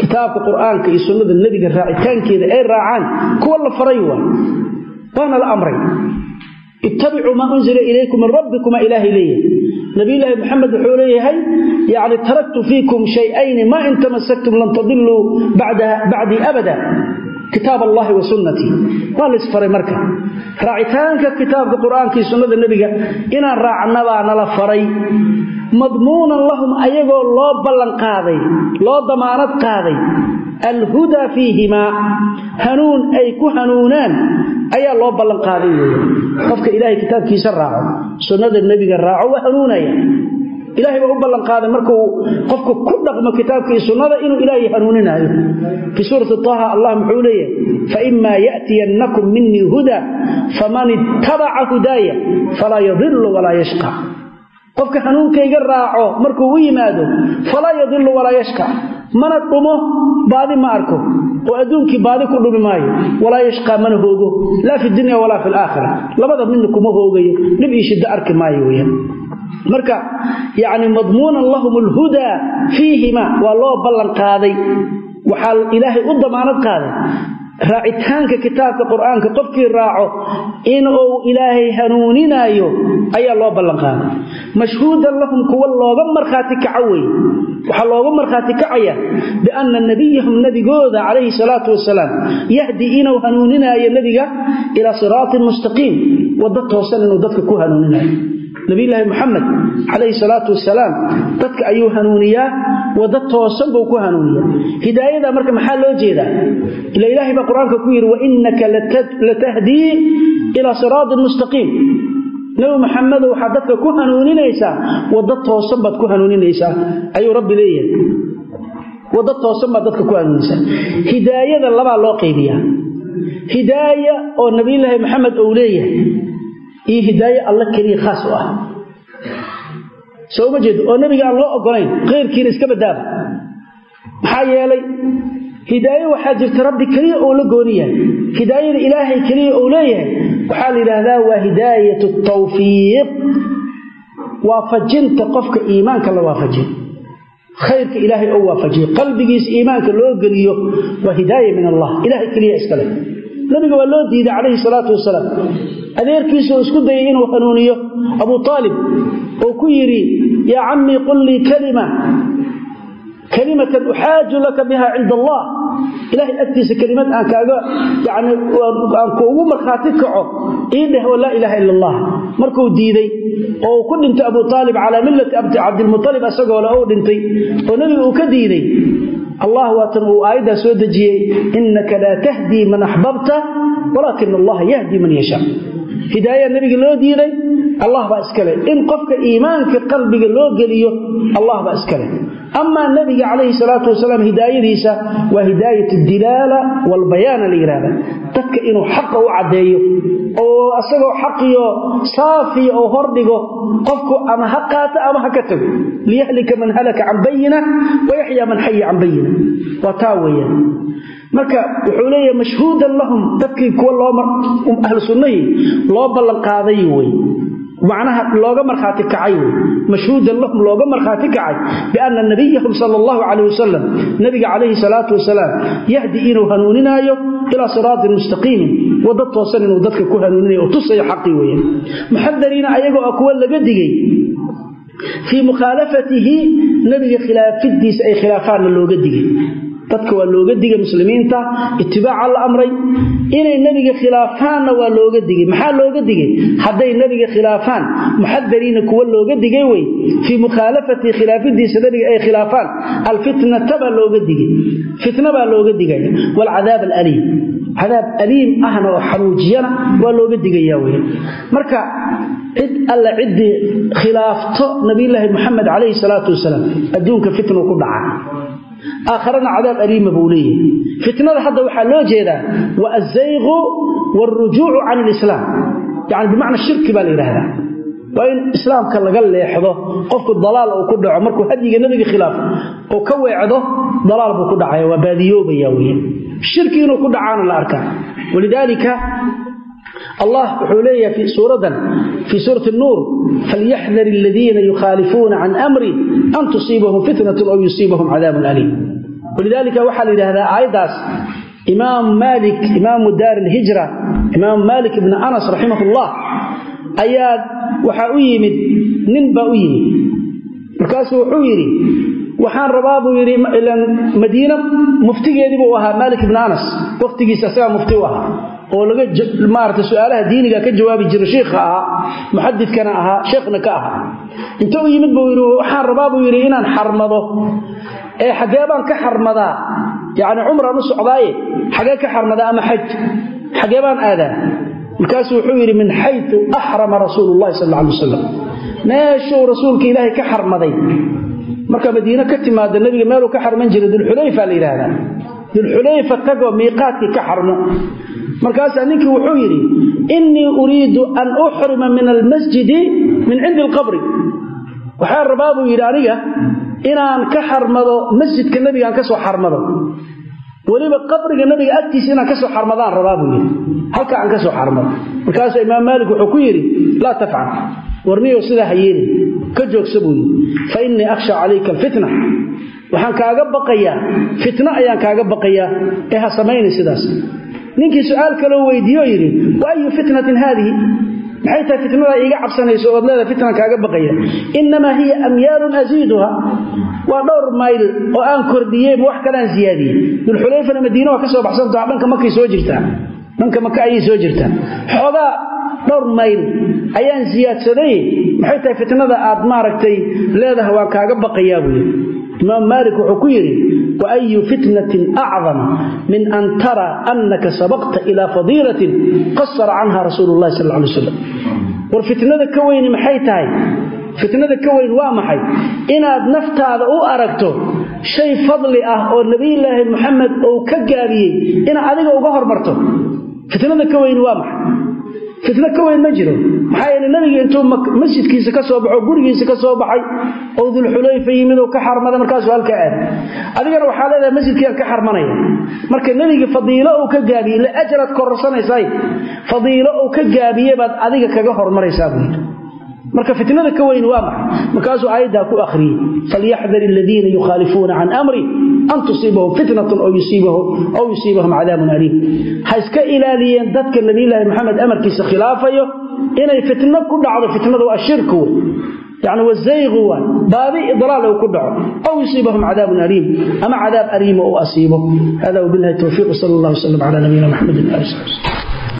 kitaabka qur'aanka iyo sunnada nebiga raacitaankeeda ay raacaan kuwa la faray waa waana la amray. Ittabicuu maa unzila ilaykum min rabbikuma ilaahay leeyahay. Nabiyulaahi maxamed wuxuu leeyahay yani taraktu fiikum shay-ayni maa in tamasaktum lan tadiluu bacdii abada kitaab allahi wa sunnatii waa laysfaray marka. Raacitaanka kitaabka qur'aanka iyo sunnada nebiga inaan raacnabaa nala faray. Madmuunan lahum ayagoo loo ballanqaaday loo damaanad qaaday. Alhudaa fiihimaa hanuun ay ku hanuunaan ayaa loo ballanqaaday wey qofka ilaahay kitaabkiisa raaco sunnada nebiga raaco waa hanuunaya ilahay baa u ballanqaaday markuu qofka ku dhaqmo kitaabka iyo sunnada inuu ilaahay hanuuninaayo. Fii suurati taha allah muxuu leeyahay faimaa ya'tiyannakum minii huda faman ittabaca hudaaya falaa yadilu walaa yashqa. Qofka hanuunkayga raaco markuu u yimaado falaa yadilu walaa yashqa. Mana dhumo baadi ma arko. Oo adduunkii baadi ku dhumi maayo. Walaa yashqaa mana hoogo. Laa fi dunya walaa fi laakhira labada midna kuma hoogayo. Dhib iyo arki maayo weyaan marka yani madmuunan lahum alhudaa fiihima waa loo ballan qaaday. Waxaa ilaahay u damaanad qaaday. Raacitaanka kitaabka qur'aanka qofkii raaco inuu ilaahay hanuuninaayo ayaa loo ballanqaaday mashhuudan lahum kuwa looga markhaati kaco wey waxaa looga markhaati kacaya bianna nebiyahum nebigooda calayhi salaatu wasalaam yahdi inuu hanuuninaayo nebiga ilaa siraatin mustaqiim waddo toosan inuu dadka ku hanuuninaayo nabiyulaahi muxamed calayhi salaatu wasalaam dadka ayuu hanuuniyaa waddo toosan buu ku hanuuniyaa. Hidaayada marka maxaa loo jeedaa? Ila ilaahay baa qur'aanka ku yidhi wainaka latahdii ilaa siraatin mustaqiim nabi maxamedo waxaad dadka ku hanuuninaysaa waddo toosan baad ku hanuuninaysaa. Ayuu rabbi leeyahay. Waddo toosan baad dadka ku hanuuninaysaa. Hidaayada labaa loo qaybiyaa. Hidaaya oo nabiyulaahi maxamed uu leeyahay iyo hidaaye alla keliya khaas u ah. Soo uma jeedo? Oo nebiga aan loo ogolayn keyrkiina iska badaaba maxaa yeelay hidaaye waxaa jirta rabbi keliya uu la gooni yahay. Hidaayada ilaahay keliya uu leeyahay waxaa la yidhaahdaa waa hidaayat tawfiiq. Waafajinta qofka iimaanka la waafajiyo khayrka ilaahay oo waafajiyo qalbigiisa iimaanka loo geliyo waa hidaaya min allah. Ilahay keliya iskale nabiga waa loo diiday calayhi salaatu wasalaam. Adeerkiisa oo isku dayay inuu hanuuniyo abu aalib oo ku yidhi yaa cammii qul lii kalima kalimatan uxaaju laka biha cinda allah ilahay agtiisa kelimad aan kaaga yani aan kuugu markhaati kaco ii dheh oo laa ilaaha ila allah markuu diiday oo uu ku dhintay abu aalib calaa millati cabdilmualib isagoo le ou dhintay oo nebiga uu ka diiday allah waatan uu aayaddaa soo dejiyey inaka laa tahdii man axbabta walaakin allaha yahdi man yashaa hidaaya nebiga loo diiday allah baa iskale in qofka iimaanka qalbiga loo geliyo allah baa iskale amaa nabiga calayhi salaatu wasalaam hidaayadiisa waa hidaayat dilaala walbayaana la yidhahda dadka inuu xaqa u caddeeyo oo isagoo xaqiyo saafiya oo hordhigo qofku ama ha qaato ama ha ka tago. Liyahlika man halaka can bayina wayaxya man xaya can bayina waa taa weeyaan marka wuxuu leeyahay mashhuudan lahum dadkii kuwa loo ahlu sunnahii loo ballanqaaday wey macnaha looga markhaati kacay wey mashhuudan lahum looga markhaati kacay bianna nabiyahum sala allahu calayh nabiga calayhi salaatu wasalaam yahdi inuu hanuuninaayo ilaa siraatin mustaqiimin wadda toosan inuu dadka ku hanuuninayo oo tusayo xaqii weeyaan. Muxadariina ayagoo ah kuwa laga digay. Fii mukhaalafatihi nabiga khilaafidiisa ay khilaafaanna looga digay dadka waa looga digay muslimiinta itibaaca la amray. Inay nebiga khilaafaanna waa looga digay. Maxaa looga digay? Hadday nebiga khilaafaan muxadariina kuwa looga digay wey. Fii mukhaalafatihi khilaafidiisa nebiga ay khilaafaan alfitnata baa looga digay. Fitna baa looga digaya waalcadaab alaliim cadaab aliim ahna oo xanuujiyana waa looga digaya wey marka cid alle ciddii khilaafto nabiyulaahi muxamed calayhi salaatu wasalaam adduunka fitnu ku dhaca aakharana cadaab aliima buu leeyahay. Fitnada hadda waxaa loo jeedaa wa azayqu wاlrujuucu can اlislaam yani bimacna shirki baa la yidhaahdaa. Waa in islaamka laga leexdo qofku dalaal uu ku dhaco markuu hadyiga nebiga khilaafo oo ka weecdo dalaal buu ku dhacaya waa baadiyoobaya wey shirki inuu ku dhacaana la arkaa. Walidaalika allah wuxuu leeyahay fi suuradan fii suurati nuur falyaxdar aladiina yukhaalifuuna can amri an tusiibahum fitnatun aw yusiibahum cadaabun aliim. Walidaalika waxaa la yidhahdaa aayaddaas imaam maalik imaamu daar alhijra imaam maalik ibni anas raximah ullah ayaa waxaa u yimid nin baa u yimid. Markaasuu wuxuu yidhi waxaan rabaa buu yidhi madiina muftigeedii buu ahaa maalik ibni anas wakhtigiisa isagaa mufti u ahaa oo laga maarata su'aalaha diiniga ka jawaabi jira shiikha ahaa muxadidkana ahaa sheekhna ka ahaa. Inta u yimid buu yidhi waxaan rabaa buu yidhi inaan xarmado. Ee xaggee baan ka xarmadaa? Yacni cumraan u socdaaye? Xagee ka xarmadaa ama xaj? Xagee baan aadaa? Markaasuu wuxuu yidhi min xayu axrama rasuulu llahi sal alla alay wasalam meeshuu rasuulka ilaahay ka xarmaday. Marka madiine ka timaada nebiga meeluu ka xarman jiray dulxulayfa la yidhaahdaa dulxulayfa tagoo miiqaadkii ka xarmo markaasaa ninkii wuxuu yidhi innii uriidu an uxrima min almasjidi min cindi alqabri. Waxaan rabaa buu yidhi aniga inaan ka xarmado masjidka nebiga aan ka soo xarmado. Weliba qabriga nabiga agtiisa inaan ka soo xarmadaan rabaa buu yidhi. Halka aan ka soo xarmado. Markaasuu imaam maalik wuxuu ku yidhi laa tafcal warniyow sidaa ha ka joogsa buu yidhi. Fa innii akhsha calayka alfitna waxaan kaaga baqayaa fitno ayaan kaaga baqayaa ee ha samaynay sidaas. Ninkii su'aal kaloo weydiiyo yidhi wa fitnatin haadihi? Maxay tahay fitnadaa iiga cabsanayso ood leeda fitnan kaaga baqaya innamaa hiya amyaalun asiiduha waa dhowr mayl oo aan kordhiyey ma wax kaleaan siyaadiyey. Dulxulayfana madiine waa ka soo baxsantaha dhanka makay soo jirtaa? Dhanka maka ayay soo jirtaa? Xoogaa dhowr mayl ayaan siyaadsaday maxay tahay fitnada aad maaragtay leedahay waan kaaga baqayaa buu yidhi imaam maalik wuxuu ku yidhi wa ayu fitnatin acdam min an tara annaka sabaqta ilaa fadiilatin qasara canha rasuulu llahi sal alay wasalam war fitnada ka weyni maxay tahay? Fitnada ka weyn waa maxay? Inaad naftaada u aragto shay fadli ah oo nebiyulaahi muxamed uu ka gaabiyey inaad adiga uga hormarto fitnada ka weyni waa maxay fitno ka weyn ma jiro. Maxaa yeele nabiga intuu masjidkiisa ka soo baxo gurigiisa ka soo baxay oo dulxulayfa yimid oo ka xarmada markaasuu halka aad. Adigana waxaa leedahay masjidkiiaan ka xarmanaya. Marka nebiga fadiilo uu ka gaabiyey la ajraad kororsanaysaay. Fadiilo uu ka gaabiye baad adiga kaga hormaraysaa buu yidhi marka fitnada ka weyn waa maxay? Markaasuu aayaddaa ku akhriyey falyaxdar aladiina yukhaalifuuna can amri an tusiibahum fitnatun aw yusiibahum cadaabun aliim. Ha iska ilaaliyeen dadka nabiyulaahi maxamed amarkiisa khilaafayo inay fitno ku dhacdo fitnadu waa shirku wey yani wazayqu waa baadi idlaal uu ku dhaco aw yusiibahum cadaabun aliim ama cadaab aliima uu asiibo. Hada wabilahi towfiiq sal allah wslam cala nabiyina maxamedin ali